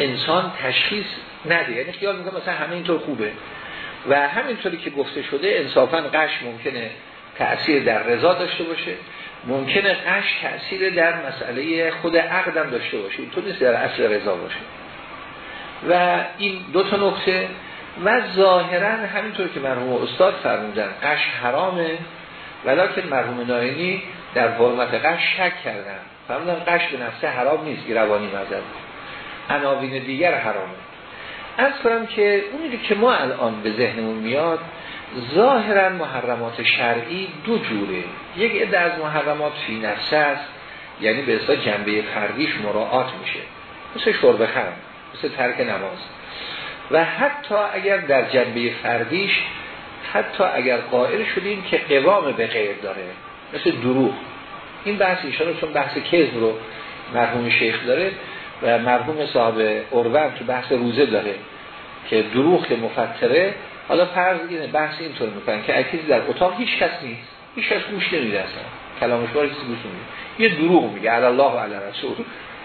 Speaker 1: انسان تشخیص نده. یعنی خیال می‌کنه مثلا همه اینطور خوبه. و همینطوری که گفته شده انصافا قش ممکنه تأثیر در رضا داشته باشه. ممکنه قش تأثیر در مسئله خود عقدم داشته باشه. تو نیست در اصل رضا باشه. و این دو تا نکته. و ظاهرا همینطور که مرحوم استاد فرمودن قش حرامه ولیکن مرحوم ناینی در حرمت قش شک کردن. فرمودن قش به نفسه حرام نیست روانی مذهب. عناوین دیگر حرامه. از کنم که اونی که ما الان به ذهنمون میاد ظاهرا محرمات شرعی دو جوره. یک عده از محرمات فی نفسه است یعنی به اصلا جنبه فردیش مراعات میشه. مثل شرب خرم مثل ترک نماز. و حتی اگر در جنبه فردیش حتی اگر قائل شدیم که قوام به غیر داره. مثل دروغ. این بحث ایشان چون بحث کذب رو مرحوم شیخ داره و مرحوم صاحب اروان تو بحث روزه داره که دروغ که مفتره حالا فرض اینه بحث اینطور می‌کنن که اگه در اتاق هیچ کس نیست. هیچ کس گوش نمیده اصلا. کلامش بار کسی گوش نمیده. یه دروغ میگه علی الله و علی رسول.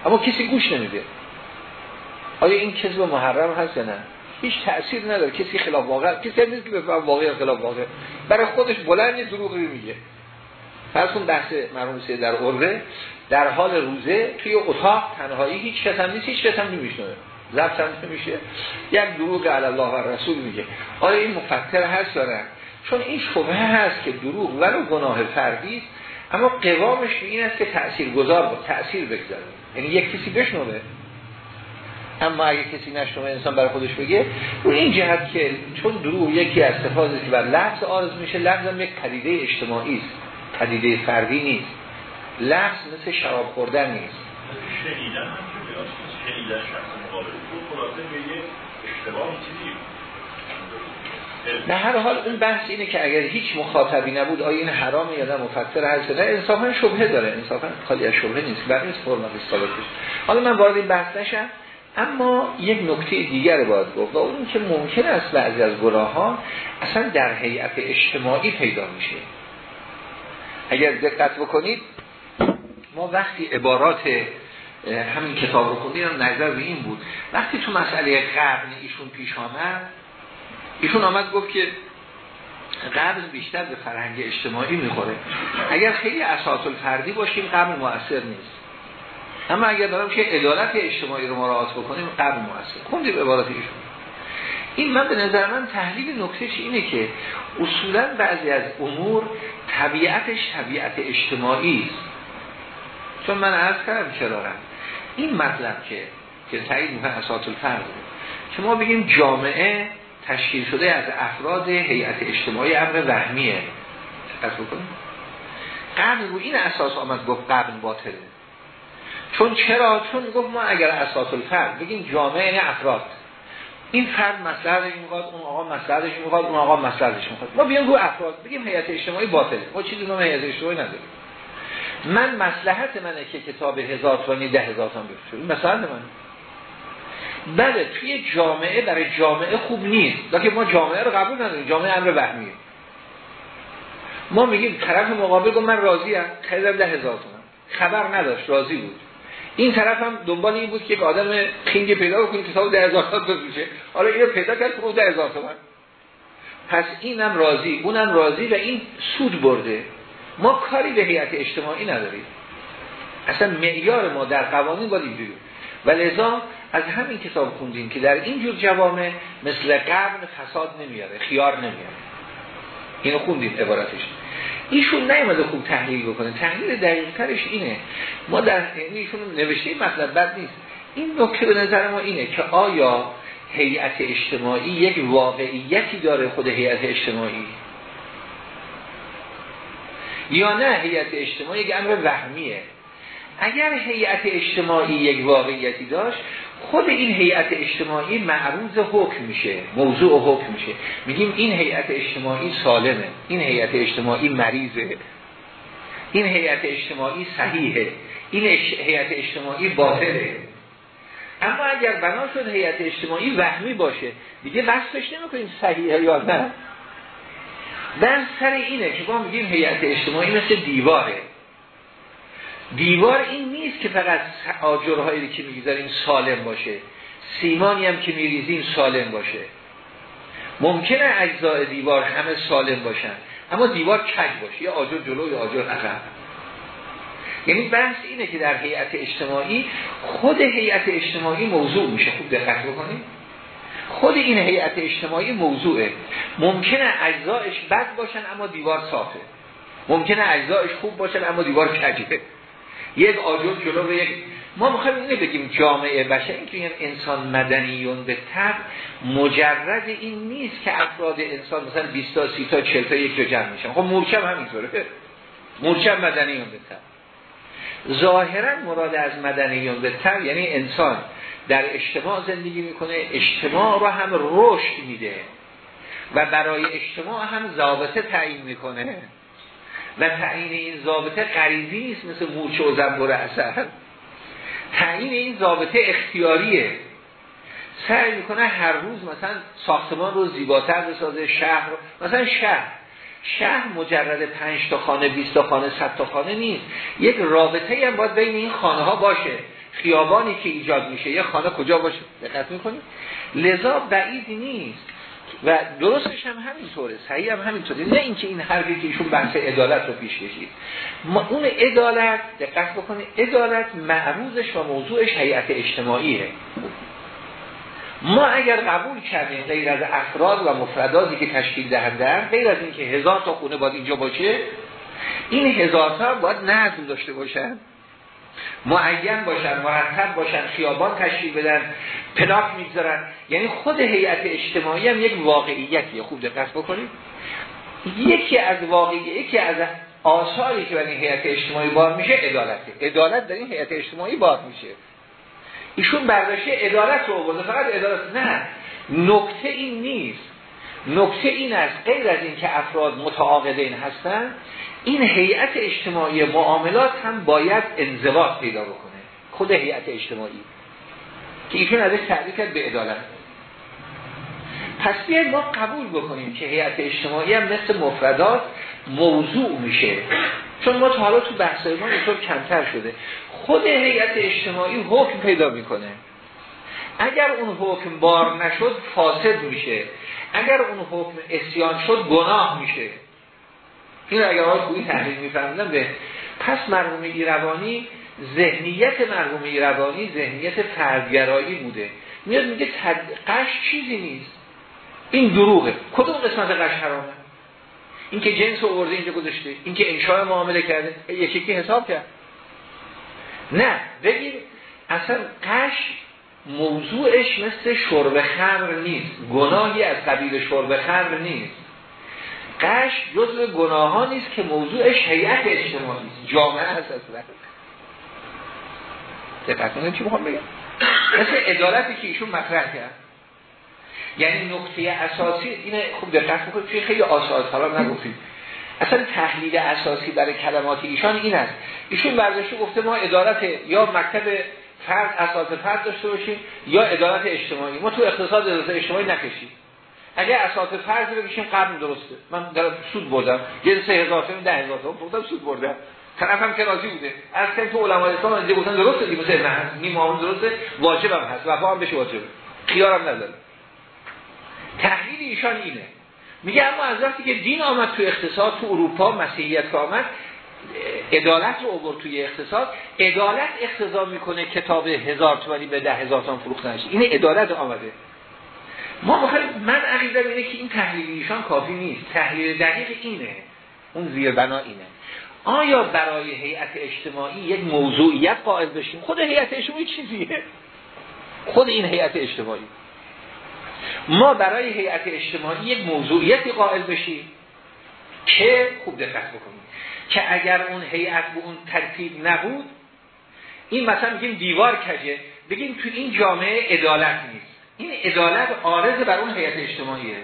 Speaker 1: اما کسی گوش نمیده. آیا این کذب محرم هست یا نه؟ هیچ تأثیر نداره. کسی خلاف واقع کسی نیست که بفهم واقع خلاف واقع. برای خودش بلند دروغی میگه. فرض کن بحث مرحوم سید در عرضه در حال روزه توی اتاق تنهایی هیچ کس هم نیست هیچ کس هم نمیشنوه. ضبط هم نمیشه. یک دروغ علی الله و رسول میگه. آیا این مفتر هست داره چون این شبه هست که دروغ ولو گناه فردی اما قوامش این است که تأثیر گذار با تأثیر بگذاره. یعنی یک کسی بشنوه. اما اگه کسی نشنوه انسان برای خودش بگه رو این جهت که چون دروغ یکی از که بر لفظ آرز میشه لفظ یک پدیده اجتماعی است. پدیده فردی نیست. لفظ مثل شراب خوردن نیست. شنیدن شنیدن نه هر حال اون بحث اینه که اگر هیچ مخاطبی نبود آیا این حرامه یا نه مفسر هست نه انصافا شبهه داره. انصافا خالی از شبهه نیست. برای نیست. فرمت حالا من وارد این بحث نشم. اما یک نکته دیگر باید گفت و اون که ممکن است بعضی از گناه ها اصلا در هیئت اجتماعی پیدا میشه. اگر دقت بکنید ما وقتی عبارات همین کتاب رو خوندیم نظر به این بود. وقتی تو مسئله قرن ایشون پیش آمد ایشون آمد گفت که قبل بیشتر به فرهنگ اجتماعی می‌خوره. اگر خیلی اساس الفردی باشیم قبل مؤثر نیست. اما اگر دارم که عدالت اجتماعی رو مراعات بکنیم قبل مؤثر. خوندیم عبارت ایشون. این من به نظر من تحلیل نکتهش اینه که اصولا بعضی از امور طبیعتش طبیعت اجتماعی است. چون من عرض کردم چرا این مطلب که که تعیین می‌کنه اساس الفرد که ما بگیم جامعه تشکیل شده از افراد هیئت اجتماعی امر وهمیه. دقت بکنیم. قبل رو این اساس آمد گفت قبل باطله. چون چرا؟ چون گفت ما اگر اساس الفرد بگیم جامعه افراد. این فرد مسئلهش می‌خواد اون آقا مسئلهش می‌خواد اون آقا مسئلهش می‌خواد. ما بیان گو افراد بگیم هیئت اجتماعی باطله. ما چیزی نام هیئت اجتماعی نداریم. من مسلحت منه که کتاب هزار توانی ده هزار توان بفروشه این مسئله من بله توی جامعه برای جامعه خوب نیست. لیکن ما جامعه رو قبول نداریم. جامعه امر وهمیه. ما میگیم طرف مقابل گفت من راضی ام خریدم ده هزار تومن خبر نداشت راضی بود. این طرف هم دنبال این بود که یک آدم خینگ پیدا کنیم کتاب ده هزار تومن بفروشه حالا اینو پیدا کرد که ده هزار تومن. پس اینم راضی اونم راضی و این سود برده. ما کاری به هیئت اجتماعی نداریم. اصلا معیار ما در قوانین باید اینجوری و لذا از همین کتاب خوندیم که در این جور جوامع مثل قبل فساد نمیاره خیار نمیاره. اینو خوندیم عبارتش. ایشون نیومده خوب تحلیل بکنه. تحلیل دقیق ترش اینه. ما در یعنی ایشون نوشته مطلب بد نیست. این نکته به نظر ما اینه که آیا هیئت اجتماعی یک واقعیتی داره خود هیئت اجتماعی؟ یا نه هیئت اجتماعی یک امر وهمیه. اگر هیئت اجتماعی یک واقعیتی داشت خود این هیئت اجتماعی معروض حکم میشه موضوع حکم میشه. میگیم این هیئت اجتماعی سالمه این هیئت اجتماعی مریضه. این هیئت اجتماعی صحیحه. این هیئت اجتماعی باطله. اما اگر بنا شد هیئت اجتماعی وهمی باشه دیگه بحثش نمی‌کنیم صحیحه یا نه. در سر اینه که ما میگیم هیئت اجتماعی مثل دیواره. دیوار این نیست که فقط آجرهایی که می‌گذاریم سالم باشه. سیمانی هم که میریزیم سالم باشه. ممکنه اجزای دیوار همه سالم باشن اما دیوار کج باشه. یا آجر جلو یا آجر عقب. یعنی بحث اینه که در هیئت اجتماعی خود هیئت اجتماعی موضوع میشه. خوب دقت بکنید. خود این هیئت اجتماعی موضوعه. ممکنه اجزایش بد باشن اما دیوار صافه. ممکنه اجزایش خوب باشن اما دیوار کجه. یک آجر جلو به یک ما می‌خوایم اینه بگیم جامعه بشه این که انسان مدنیون به تب مجرد این نیست که افراد انسان مثلا 20 تا 30 تا 40 تا یک جا جمع میشن. خب مورچم همینطوره. مورچم مدنیون به تب ظاهرا مراد از مدنیون به تب یعنی انسان در اجتماع زندگی می‌کنه اجتماع رو هم رشد میده و برای اجتماع هم ضابطه تعیین می‌کنه. و تعیین این ضابطه غریزی نیست مثل موچه و زنبور اثر تعیین این ضابطه اختیاریه. سعی می‌کنه هر روز مثلا ساختمان رو زیباتر بسازه شهر رو مثلا شهر. شهر مجرد پنج تا خانه 20 تا خانه 100 تا خانه نیست. یک رابطه هم باید بین این خانه ها باشه. خیابانی که ایجاد میشه. یه خانه کجا باشه؟ دقت می‌کنید لذا بعید نیست. و درستش هم همینطوره صحیح هم همینطوره. نه اینکه این حرفی که ایشون بحث عدالت رو پیش کشید. ما اون عدالت دقت بکنید عدالت معروضش و موضوعش هیئت اجتماعیه. ما اگر قبول کردیم غیر از افراد و مفرداتی که تشکیل دهنده غیر از اینکه هزار تا خونه باید اینجا باشه این هزار تا باید نظم داشته باشن. معین باشن مرتب باشن خیابان تشکیل بدن پلاک می‌گذارن. یعنی خود هیئت اجتماعی هم یک واقعیتیه. خوب دقت بکنید. یکی از واقعی یکی از آثاری که برای هیئت اجتماعی بار میشه عدالته. عدالت در این هیئت اجتماعی بار میشه. ایشون برداشته عدالت رو آورده. فقط عدالت نه. نکته این نیست. نکته این است غیر از این که افراد متعاقدین هستن این هیئت اجتماعی معاملات هم باید انضباط پیدا بکنه. خود هیئت اجتماعی. که ایشون ازش تعریف کرد به عدالت. پس بیاید ما قبول بکنیم که هیئت اجتماعی هم مثل مفردات موضوع میشه. چون ما حالا تو بحثای ما اینطور کمتر شده. خود هیئت اجتماعی حکم پیدا می‌کنه. اگر اون حکم بار نشد فاسد میشه. اگر اون حکم اسیان شد گناه میشه. این اگر آقای خویی تحلیل میفرمودن به پس مرحوم ایروانی ذهنیت مرحوم ایروانی ذهنیت فردگرایی بوده. میاد میگه قش چیزی نیست. این دروغه. کدوم قسمت قش حرامه؟ این که جنس آورده اینجا گذاشته. این که انشاء معامله کرده. یکی که حساب کرد. نه. بگیر اصلا قش موضوعش مثل شرب خمر نیست. گناهی از قبیل شرب خمر نیست. قش جزء گناه نیست که موضوعش هیئت اجتماعی است. جامعه هست اصلا دقت کنید چی می‌خوام بگم؟ مثل ادالتی که ایشون مطرح کرد. یعنی نقطه اساسی اینه خوب دقت بکنید چون خیلی آساس حالا نگفتید اصلا تحلیل اساسی برای کلمات ایشان این است. ایشون برداشته گفته ما ادارت یا مکتب فرد اساس فرد داشته باشیم یا ادارت اجتماعی. ما تو اقتصاد اجتماعی نکشیم. اگر اساس فرض رو بشیم قبل درسته. من دارم سود بردم. یه سه هزار تا ده هزار تا بردم سود بردم. طرفم که راضی بوده. از تو علمای اسلام اینجا گفتن درسته دیگه مثل نه معامل درسته. واجبم هست. وفا هم بشه واجبه خیارم نداره. تحلیل ایشان اینه. میگه اما از وقتی که دین آمد تو اقتصاد تو اروپا مسیحیت آمد عدالت رو اوورد توی اقتصاد. عدالت اقتضا می‌کنه کتاب هزار تومانی به ده هزار تومان فروخته نشه این عدالت آمده. ما بخواهیم من عقیدم اینه که این تحلیل ایشان کافی نیست. تحلیل دقیق اینه. اون زیر بنا اینه. آیا برای هیئت اجتماعی یک موضوعیت قائل بشیم؟ خود هیئت اجتماعی چیزیه؟ خود این هیئت اجتماعی. ما برای هیئت اجتماعی یک موضوعیتی قائل بشیم که خوب دقت بکنیم. که اگر اون هیئت به اون ترتیب نبود این مثلا میگیم دیوار کجه؟ بگیم تو این جامعه عدالت نیست. این عدالت آرز بر اون هیئت اجتماعیه.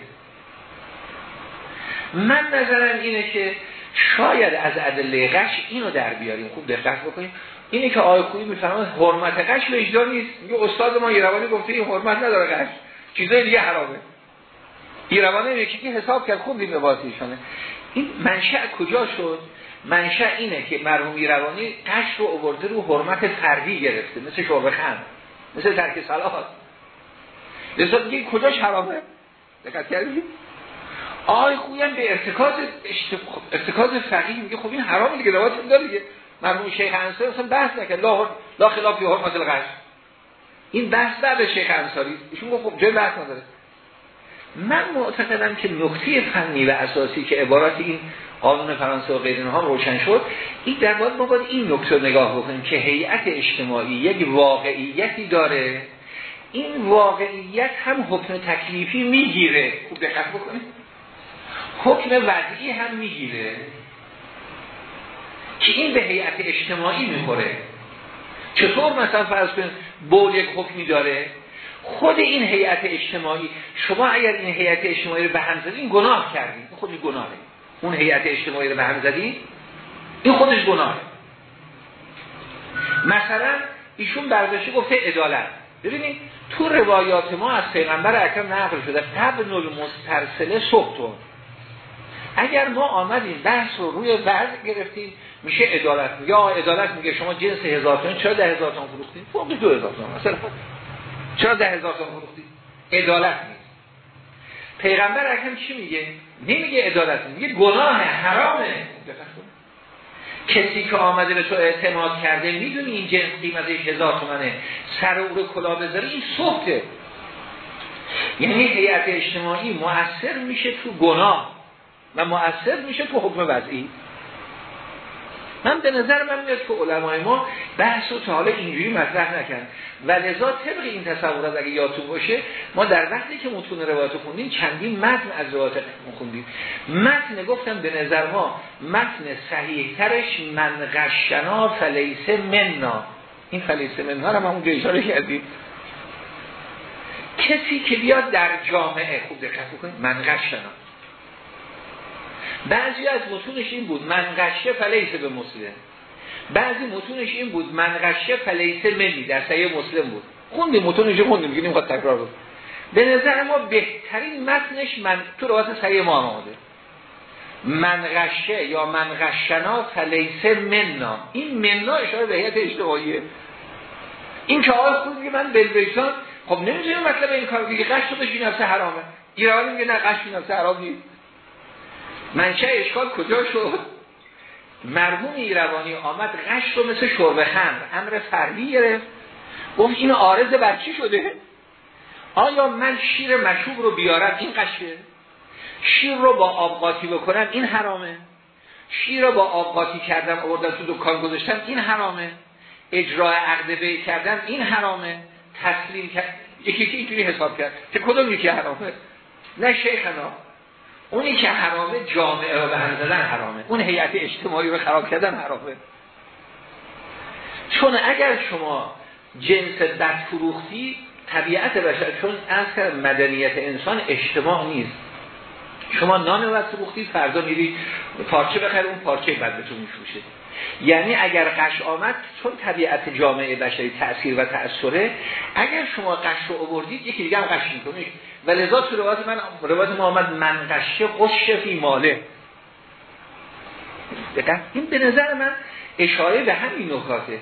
Speaker 1: من نظرم اینه که شاید از ادله قش اینو در بیاریم. خوب دقت بکنیم. اینه که آقای خویی می‌فهمه حرمت قش وجدان نیست. یه استاد ما ایروانی گفته این حرمت نداره قش. چیزای دیگه حرامه. ایروانی یکی که حساب کرد خوب دیم ایشانه این منشأ کجا شد؟ منشأ اینه که مرحوم ایروانی قش رو آورده رو حرمت فردی گرفته مثل خند مثل ترک صلات لذا میگه کجاش حرامه دقت کردید آقای خویم به ارتکاز ارتکاز فقیه میگه خب این حرامه دیگه روایت داره دیگه. مرحوم شیخ انصاری اصلا بحث نکرد. لا لا خلاف حرمت الغش این بحث بعد شیخ انصاری. ایشون گفت خب جای بحث نداره. من معتقدم که نکته فنی و اساسی که عبارت این قانون فرانسه و غیر اینها روشن شد این در واقع ما باید این نکته نگاه بکنیم که هیئت اجتماعی یک واقعیتی داره این واقعیت هم حکم تکلیفی می‌گیره. خوب دقت بکنید. حکم وضعی هم می‌گیره که این به هیئت اجتماعی می‌خوره. چطور مثلا فرض کنید بول یک حکمی داره؟ خود این هیئت اجتماعی شما اگر این هیئت اجتماعی رو به هم زدین گناه کردید خودش گناهه. اون هیئت اجتماعی رو به هم زدین این خودش گناهه. مثلا ایشون برداشته گفته عدالت. ببینید تو روایات ما از پیغمبر اکرم نقل شده قبل المسترسله صبتون اگر ما آمدیم بحث رو روی وضع گرفتیم میشه ادالت یا ادالت میگه شما جنس هزار تومن چرا ده هزار تومن فروختید فوق دو هزار تومن مثلا چرا ده هزار تومن فروختید ادالت نیست پیغمبر اکرم چی میگه؟ نمیگه ادالت میگه گناه حرامه. کسی که آمده به تو اعتماد کرده می‌دونی این جنس قیمتش هزار تومنه. سر او رو کلا بذاری این صحته یعنی هیئت اجتماعی مؤثر میشه تو گناه و مؤثر میشه تو حکم وضعی. من به نظر من میاد که علمای ما بحث و حالا اینجوری مطرح نکن و لذا طبق این تصورات اگه یادتون باشه ما در وقتی که متون روایت خوندیم چندین متن از روایت خوندیم. متن گفتم به نظر ما متن صحیح ترش من غشنا فلیسه مننا این فلیسه مننا رو همون اشاره کردیم. کسی که بیاد در جامعه خوب دقت بکنید من غشنا. بعضی از متونش این بود من غشه فلیسه به مسلم. بعضی متونش این بود من غشه فلیسه منی در صحیح مسلم بود. خوندیم متونش خوندیم میگیم خواهد تکرار بود به نظر ما بهترین متنش من تو روایت صحیح ما آمده من غشه یا من غشنا فلیسه مننا این مننا اشاره به هیئت اجتماعیه. این که آقای خود که من بلبیتان خب نمی‌دونیم مطلب این کار دیگه قش تو بشین حرامه. ایرانی میگه نه قش بینفسه حرام نیست. منشه اشکال کجا شد؟ مرحوم ایروانی آمد غش رو مثل شرب خمر امر فردی گرفت. گفت این آرز بر چی شده؟ آیا من شیر مشوب رو بیارم؟ این قشه. شیر رو با آب قاطی بکنم؟ این حرامه. شیر رو با آب قاطی کردم آوردم تو دکان گذاشتم؟ این حرامه. اجرای عقد بی کردم؟ این حرامه. تسلیم کرد یکی که اینجوری حساب کرد. که کدوم یکی حرامه؟ نه شیخنا. اونی که حرامه جامعه رو به هم زدن حرامه. اون هیئت اجتماعی رو خراب کردن حرامه. چون اگر شما جنس بد فروختی طبیعت بشر چون از مدنیت انسان اجتماع نیست. شما نان بد فروختی فردا میری پارچه بخر اون پارچه بد بهتون میفروشه. یعنی اگر قش آمد چون طبیعت جامعه بشری تأثیر و تأثیره اگر شما قش رو آوردید یکی دیگه هم قش می‌کنید و لذا تو روایت من روایت ما آمد من قشه قش فی ماله. این به نظر من اشاره به همین نکاته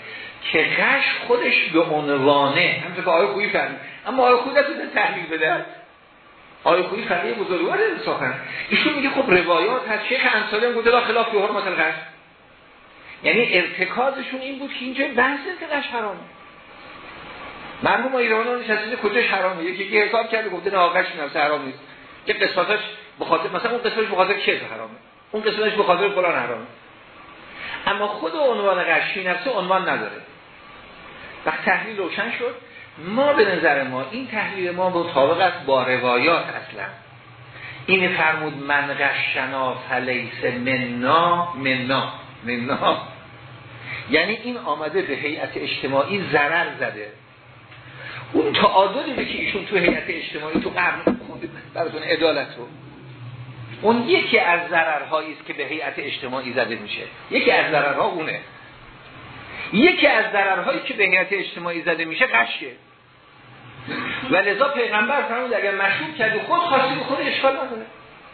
Speaker 1: که قش خودش به عنوانه همونطور که آیه خویی فهمید اما آیه خویی نتونه تحلیل بده. آیه خویی فقیه بزرگوار انصافا ایشون میگه خب روایات هست. شیخ انصاری هم گفته لا خلاف به حرمت القش. یعنی ارتکازشون این بود که اینجا بحث قش حرامه. مرحوم ایران ها نشسته کجاش حرامه؟ یکی که حساب کرده گفته نه آقاش نفس حرام نیست. که قسمتش بخاطر مثلا اون قسمتش بخاطر چه حرامه؟ اون قسمتش بخاطر فلان حرامه. اما خود عنوان قشی نفسه عنوان نداره. وقت تحلیل روشن شد. ما به نظر ما این تحلیل ما مطابق است با روایات اصلا. این فرمود من قشنا فلیس مننا مننا مننا یعنی این آمده به هیئت اجتماعی ضرر زده. اون تعادلی که ایشون تو هیئت اجتماعی تو قرن براتون عدالت رو. اون یکی از ضررهایی است که به هیئت اجتماعی زده میشه. یکی از ضررها اونه. یکی از ضررهایی که به هیئت اجتماعی زده میشه قشه و لذا پیغمبر فرمود اگر مشروب کردی خود خواستی به خود اشکال نداره.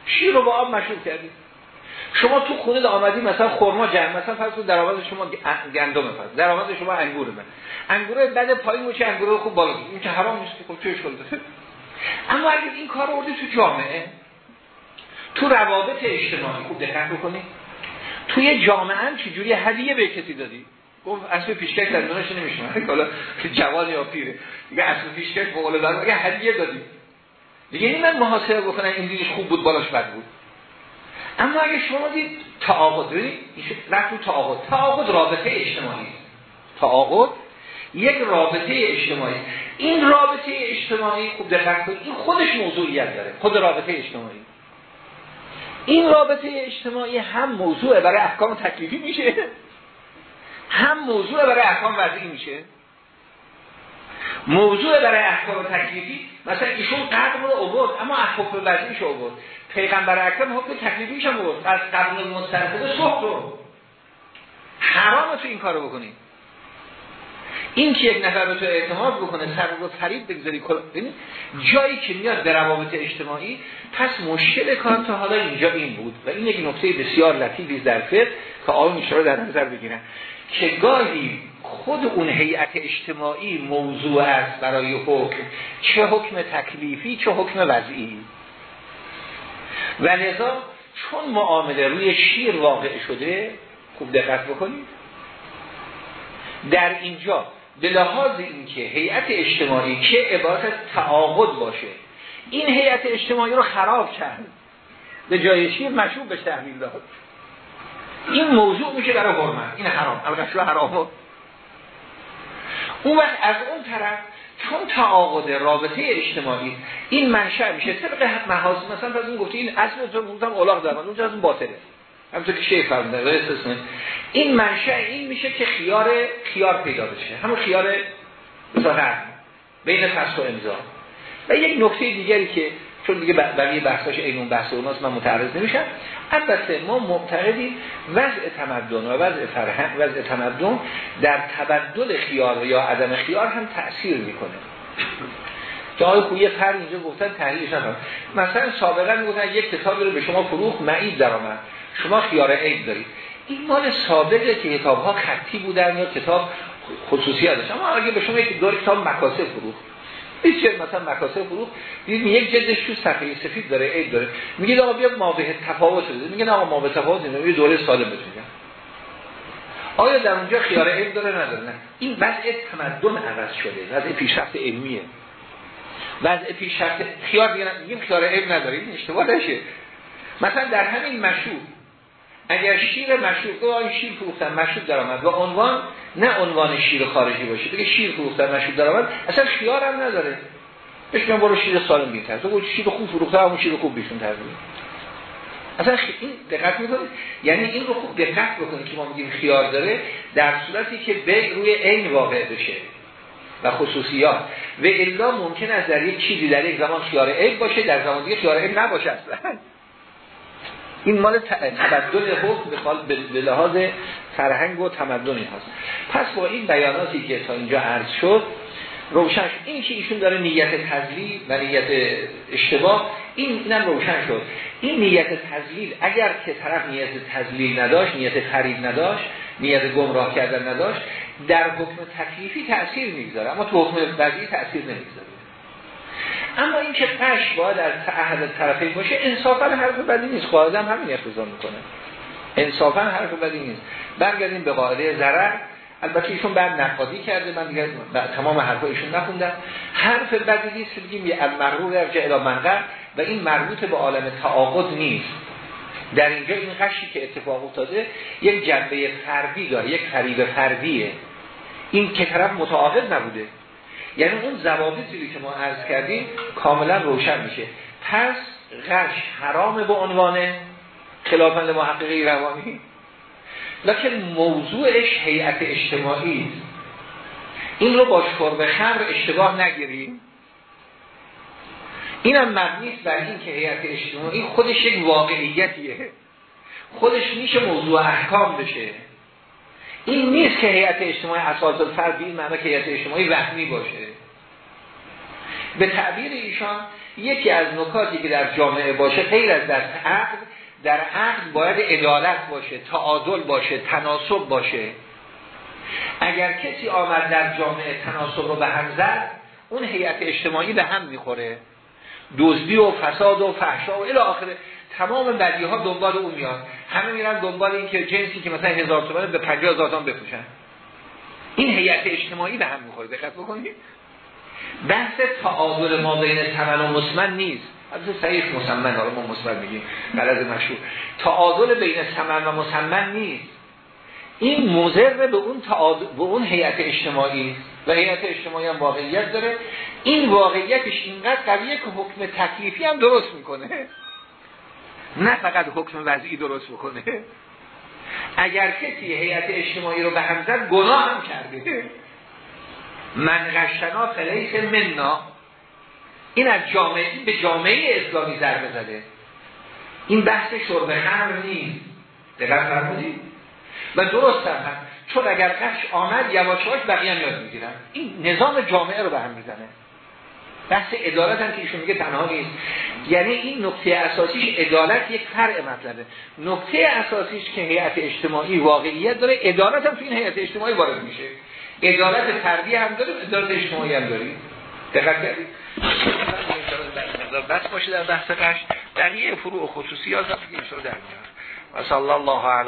Speaker 1: شیر رو با آب مشروب کردی. شما تو خونه آمدی مثلا خرما جمع مثلا فرض کنید درآمد شما گندم فرض درآمد شما انگور من انگور بعد پایین میشه انگور خوب بالا این که حرام نیست که خب چه داره. اما اگه این کار رو تو جامعه تو روابط اجتماعی خوب دقت بکنید توی جامعه هم چجوری هدیه به کسی دادی؟ گفت اصل پیشکش در دونش نمیشه حالا جوان یا پیره. دیگه اصل پیشکش به قول اگه هدیه دادی. دیگه این من محاسبه بکنم این دیش خوب بود بالاش بد بود. اما اگه شما دید تعاقد ببینید رفت تعاقد. تعاقد رابطه اجتماعی. تعاقد یک رابطه اجتماعی. این رابطه اجتماعی خوب دقت کنید این خودش موضوعیت داره. خود رابطه اجتماعی. این رابطه اجتماعی هم موضوع برای احکام تکلیفی میشه. هم موضوع برای احکام وضعی میشه. موضوع برای احکام تکلیفی. مثلا ایشون قدر رو آورد اما احکام وضعیش آورد. پیغمبر اکرم حکم تکلیفیش هم آورد از قبل مسترفه صحب رو حرام تو این کارو بکنید این که یک نفر رو تو اعتماد بکنه سر رو فرید بگذاری جایی که میاد به روابط اجتماعی پس مشکل کار تا حالا اینجا این بود. و این یک نکته بسیار لطیفی در فقه که آقای رو در نظر بگیرن که گاهی خود اون هیئت اجتماعی موضوع است برای حکم. چه حکم تکلیفی چه حکم وضعی. و لذا چون معامله روی شیر واقع شده خوب دقت بکنید. در اینجا به لحاظ اینکه هیئت اجتماعی که عبارت تعاقد باشه این هیئت اجتماعی رو خراب کرد. به جای شیر مشروب به تحویل داد. این موضوع میشه برای حرمت. این حرام. البته حرام. اون وقت از اون طرف چون تعاقد رابطه اجتماعی این منشأ میشه طبق محاض مثلا از اون گفته این اصل تو گفتم اولاغ در اون از اون باطله. همونطور که شیخ فرموده این منشأ این میشه که خیار خیار پیدا بشه. همون خیار مثلا بین فسخ و امضا. و یک نکته دیگری که چون دیگه بقیه بحثاش اینون بحث اوناست من متعرض نمیشم. البته ما معتقدیم وضع تمدن و وضع فرهنگ وضع تمدن در تبدل خیار یا عدم خیار هم تأثیر می‌کنه. که خویی فر اینجا گفتن تحلیلش نکنم. مثلا سابقا می‌گفتن یک کتابی رو به شما فروخ معید در شما خیار عید دارید. این مال سابقه که کتاب ها خطی بودن یا کتاب خصوصیات داشت. اما اگه به شما یک دور کتاب مکاسب هیچ مثلا مکاسب فروخ دید یک جلدش تو صفحه سفید داره عید داره. میگه آقا بیا ما به تفاوت بده. میگه آقا ما به تفاوت نمیده یه دوره سالم بتونیم آیا در اونجا خیار علم داره؟ نداره نه. این وضع تمدن عوض شده. وضع پیشرفت علمیه. وضع پیشرفت خیار دیگه میگیم خیار علم نداره. این اشتباه نشه. مثلا در همین مشهور اگر شیر مشروب این شیر فروختن مشروب در آمد و عنوان نه عنوان شیر خارجی باشه. دیگه شیر فروختن مشروب در آمد اصلا خیار هم نداره. بهش میگم برو شیر سالم بیتر تو شیر خوب فروخته همون شیر خوب بیشون تر اصلا این دقت می‌کنید یعنی این رو خوب دقت بکنید که ما میگیم خیار داره در صورتی که به روی عین واقع بشه. و خصوصیات. و الا ممکن است در یک چیزی در یک زمان خیار عیب باشه در زمان دیگه خیار عیب نباشه اصلا. این مال تبدل حکم به لحاظ فرهنگ و تمدنی هست. پس با این بیاناتی که تا اینجا عرض شد روشن این که ایشون داره نیت تزلیل و نیت اشتباه این اینم روشن شد. این نیت تزلیل اگر که طرف نیت تزلیل نداشت نیت خرید نداشت نیت گمراه کردن نداشت در حکم تکلیفی تأثیر می‌گذاره. اما تو حکم وضعی تأثیر نمی‌گذاره. اما این که قش باید از احد طرفین باشه انصافا حرف بدی نیست. هم همین اقتضا می‌کنه. انصافا حرف بدی نیست. برگردیم به قاعده ضرر. البته ایشون بعد نقادی کرده. من دیگه تمام حرفا ایشون نخوندم. حرف بدی نیست بگیم یه المرور ارجع الى منقر و این مربوط به عالم تعاقد نیست. در اینجا این قشی که اتفاق افتاده یک جنبه فردی داره یک قریب فردیه. این که طرف متعاقد نبوده. یعنی اون ضوابطی که ما عرض کردیم کاملا روشن میشه. پس غش حرام به عنوان خلافند محققی روانی. لکن موضوعش هیئت اجتماعی این رو با شرب خمر اشتباه نگیریم. اینم مبنیست بر این که هیئت اجتماعی خودش یک واقعیتیه. خودش میشه موضوع احکام بشه. این نیست که هیئت اجتماعی اساس الفرد این معنی که هیئت اجتماعی وهمی باشه. به تعبیر ایشان یکی از نکاتی که در جامعه باشه غیر از در عقد در عقد باید عدالت باشه تعادل باشه تناسب باشه. اگر کسی آمد در جامعه تناسب رو به هم زد اون هیئت اجتماعی به هم می‌خوره. دزدی و فساد و فحشا و الی آخره. تمام بدی ها دنبال اون میاد همه میرن دنبال این که جنسی که مثلا هزار تومن به 50 هزار تومن بفروشن. این هیئت اجتماعی به هم می‌خوره دقت بکنید. بحث تعادل ما بین ثمن و مسمن نیست. از صحیح مسمن حالا ما مسمن میگیم. غلط مشهور. تعادل بین ثمن و مسمن نیست. این مضر به اون تعادل به اون هیئت اجتماعی و هیئت اجتماعی هم واقعیت داره. این واقعیتش اینقدر قویه که حکم تکلیفی هم درست می‌کنه. نه فقط حکم وضعی درست بکنه. اگر کسی هیئت اجتماعی رو به هم زد گناه هم کرده. من غشنا فلیس مننا این از جامعه به جامعه اسلامی ضربه زده. این بحث شرب خمر نیست. دقیق فرمودید؟ و درست هم چون اگر قش آمد یواش یواش بقیه هم یاد می‌گیرن. این نظام جامعه رو به هم می‌زنه. بحث عدالت هم که ایشون میگه تنها نیست. یعنی این نکته اساسیش عدالت یک فرع مطلبه. نکته اساسیش که هیئت اجتماعی واقعیت داره عدالت هم تو این هیئت اجتماعی وارد میشه. عدالت فردی هم داره عدالت اجتماعی هم داریم دقت کردید؟ بس باشه در بحث قش. بقیه فروع خصوصیات هم که در میاد و الله علیه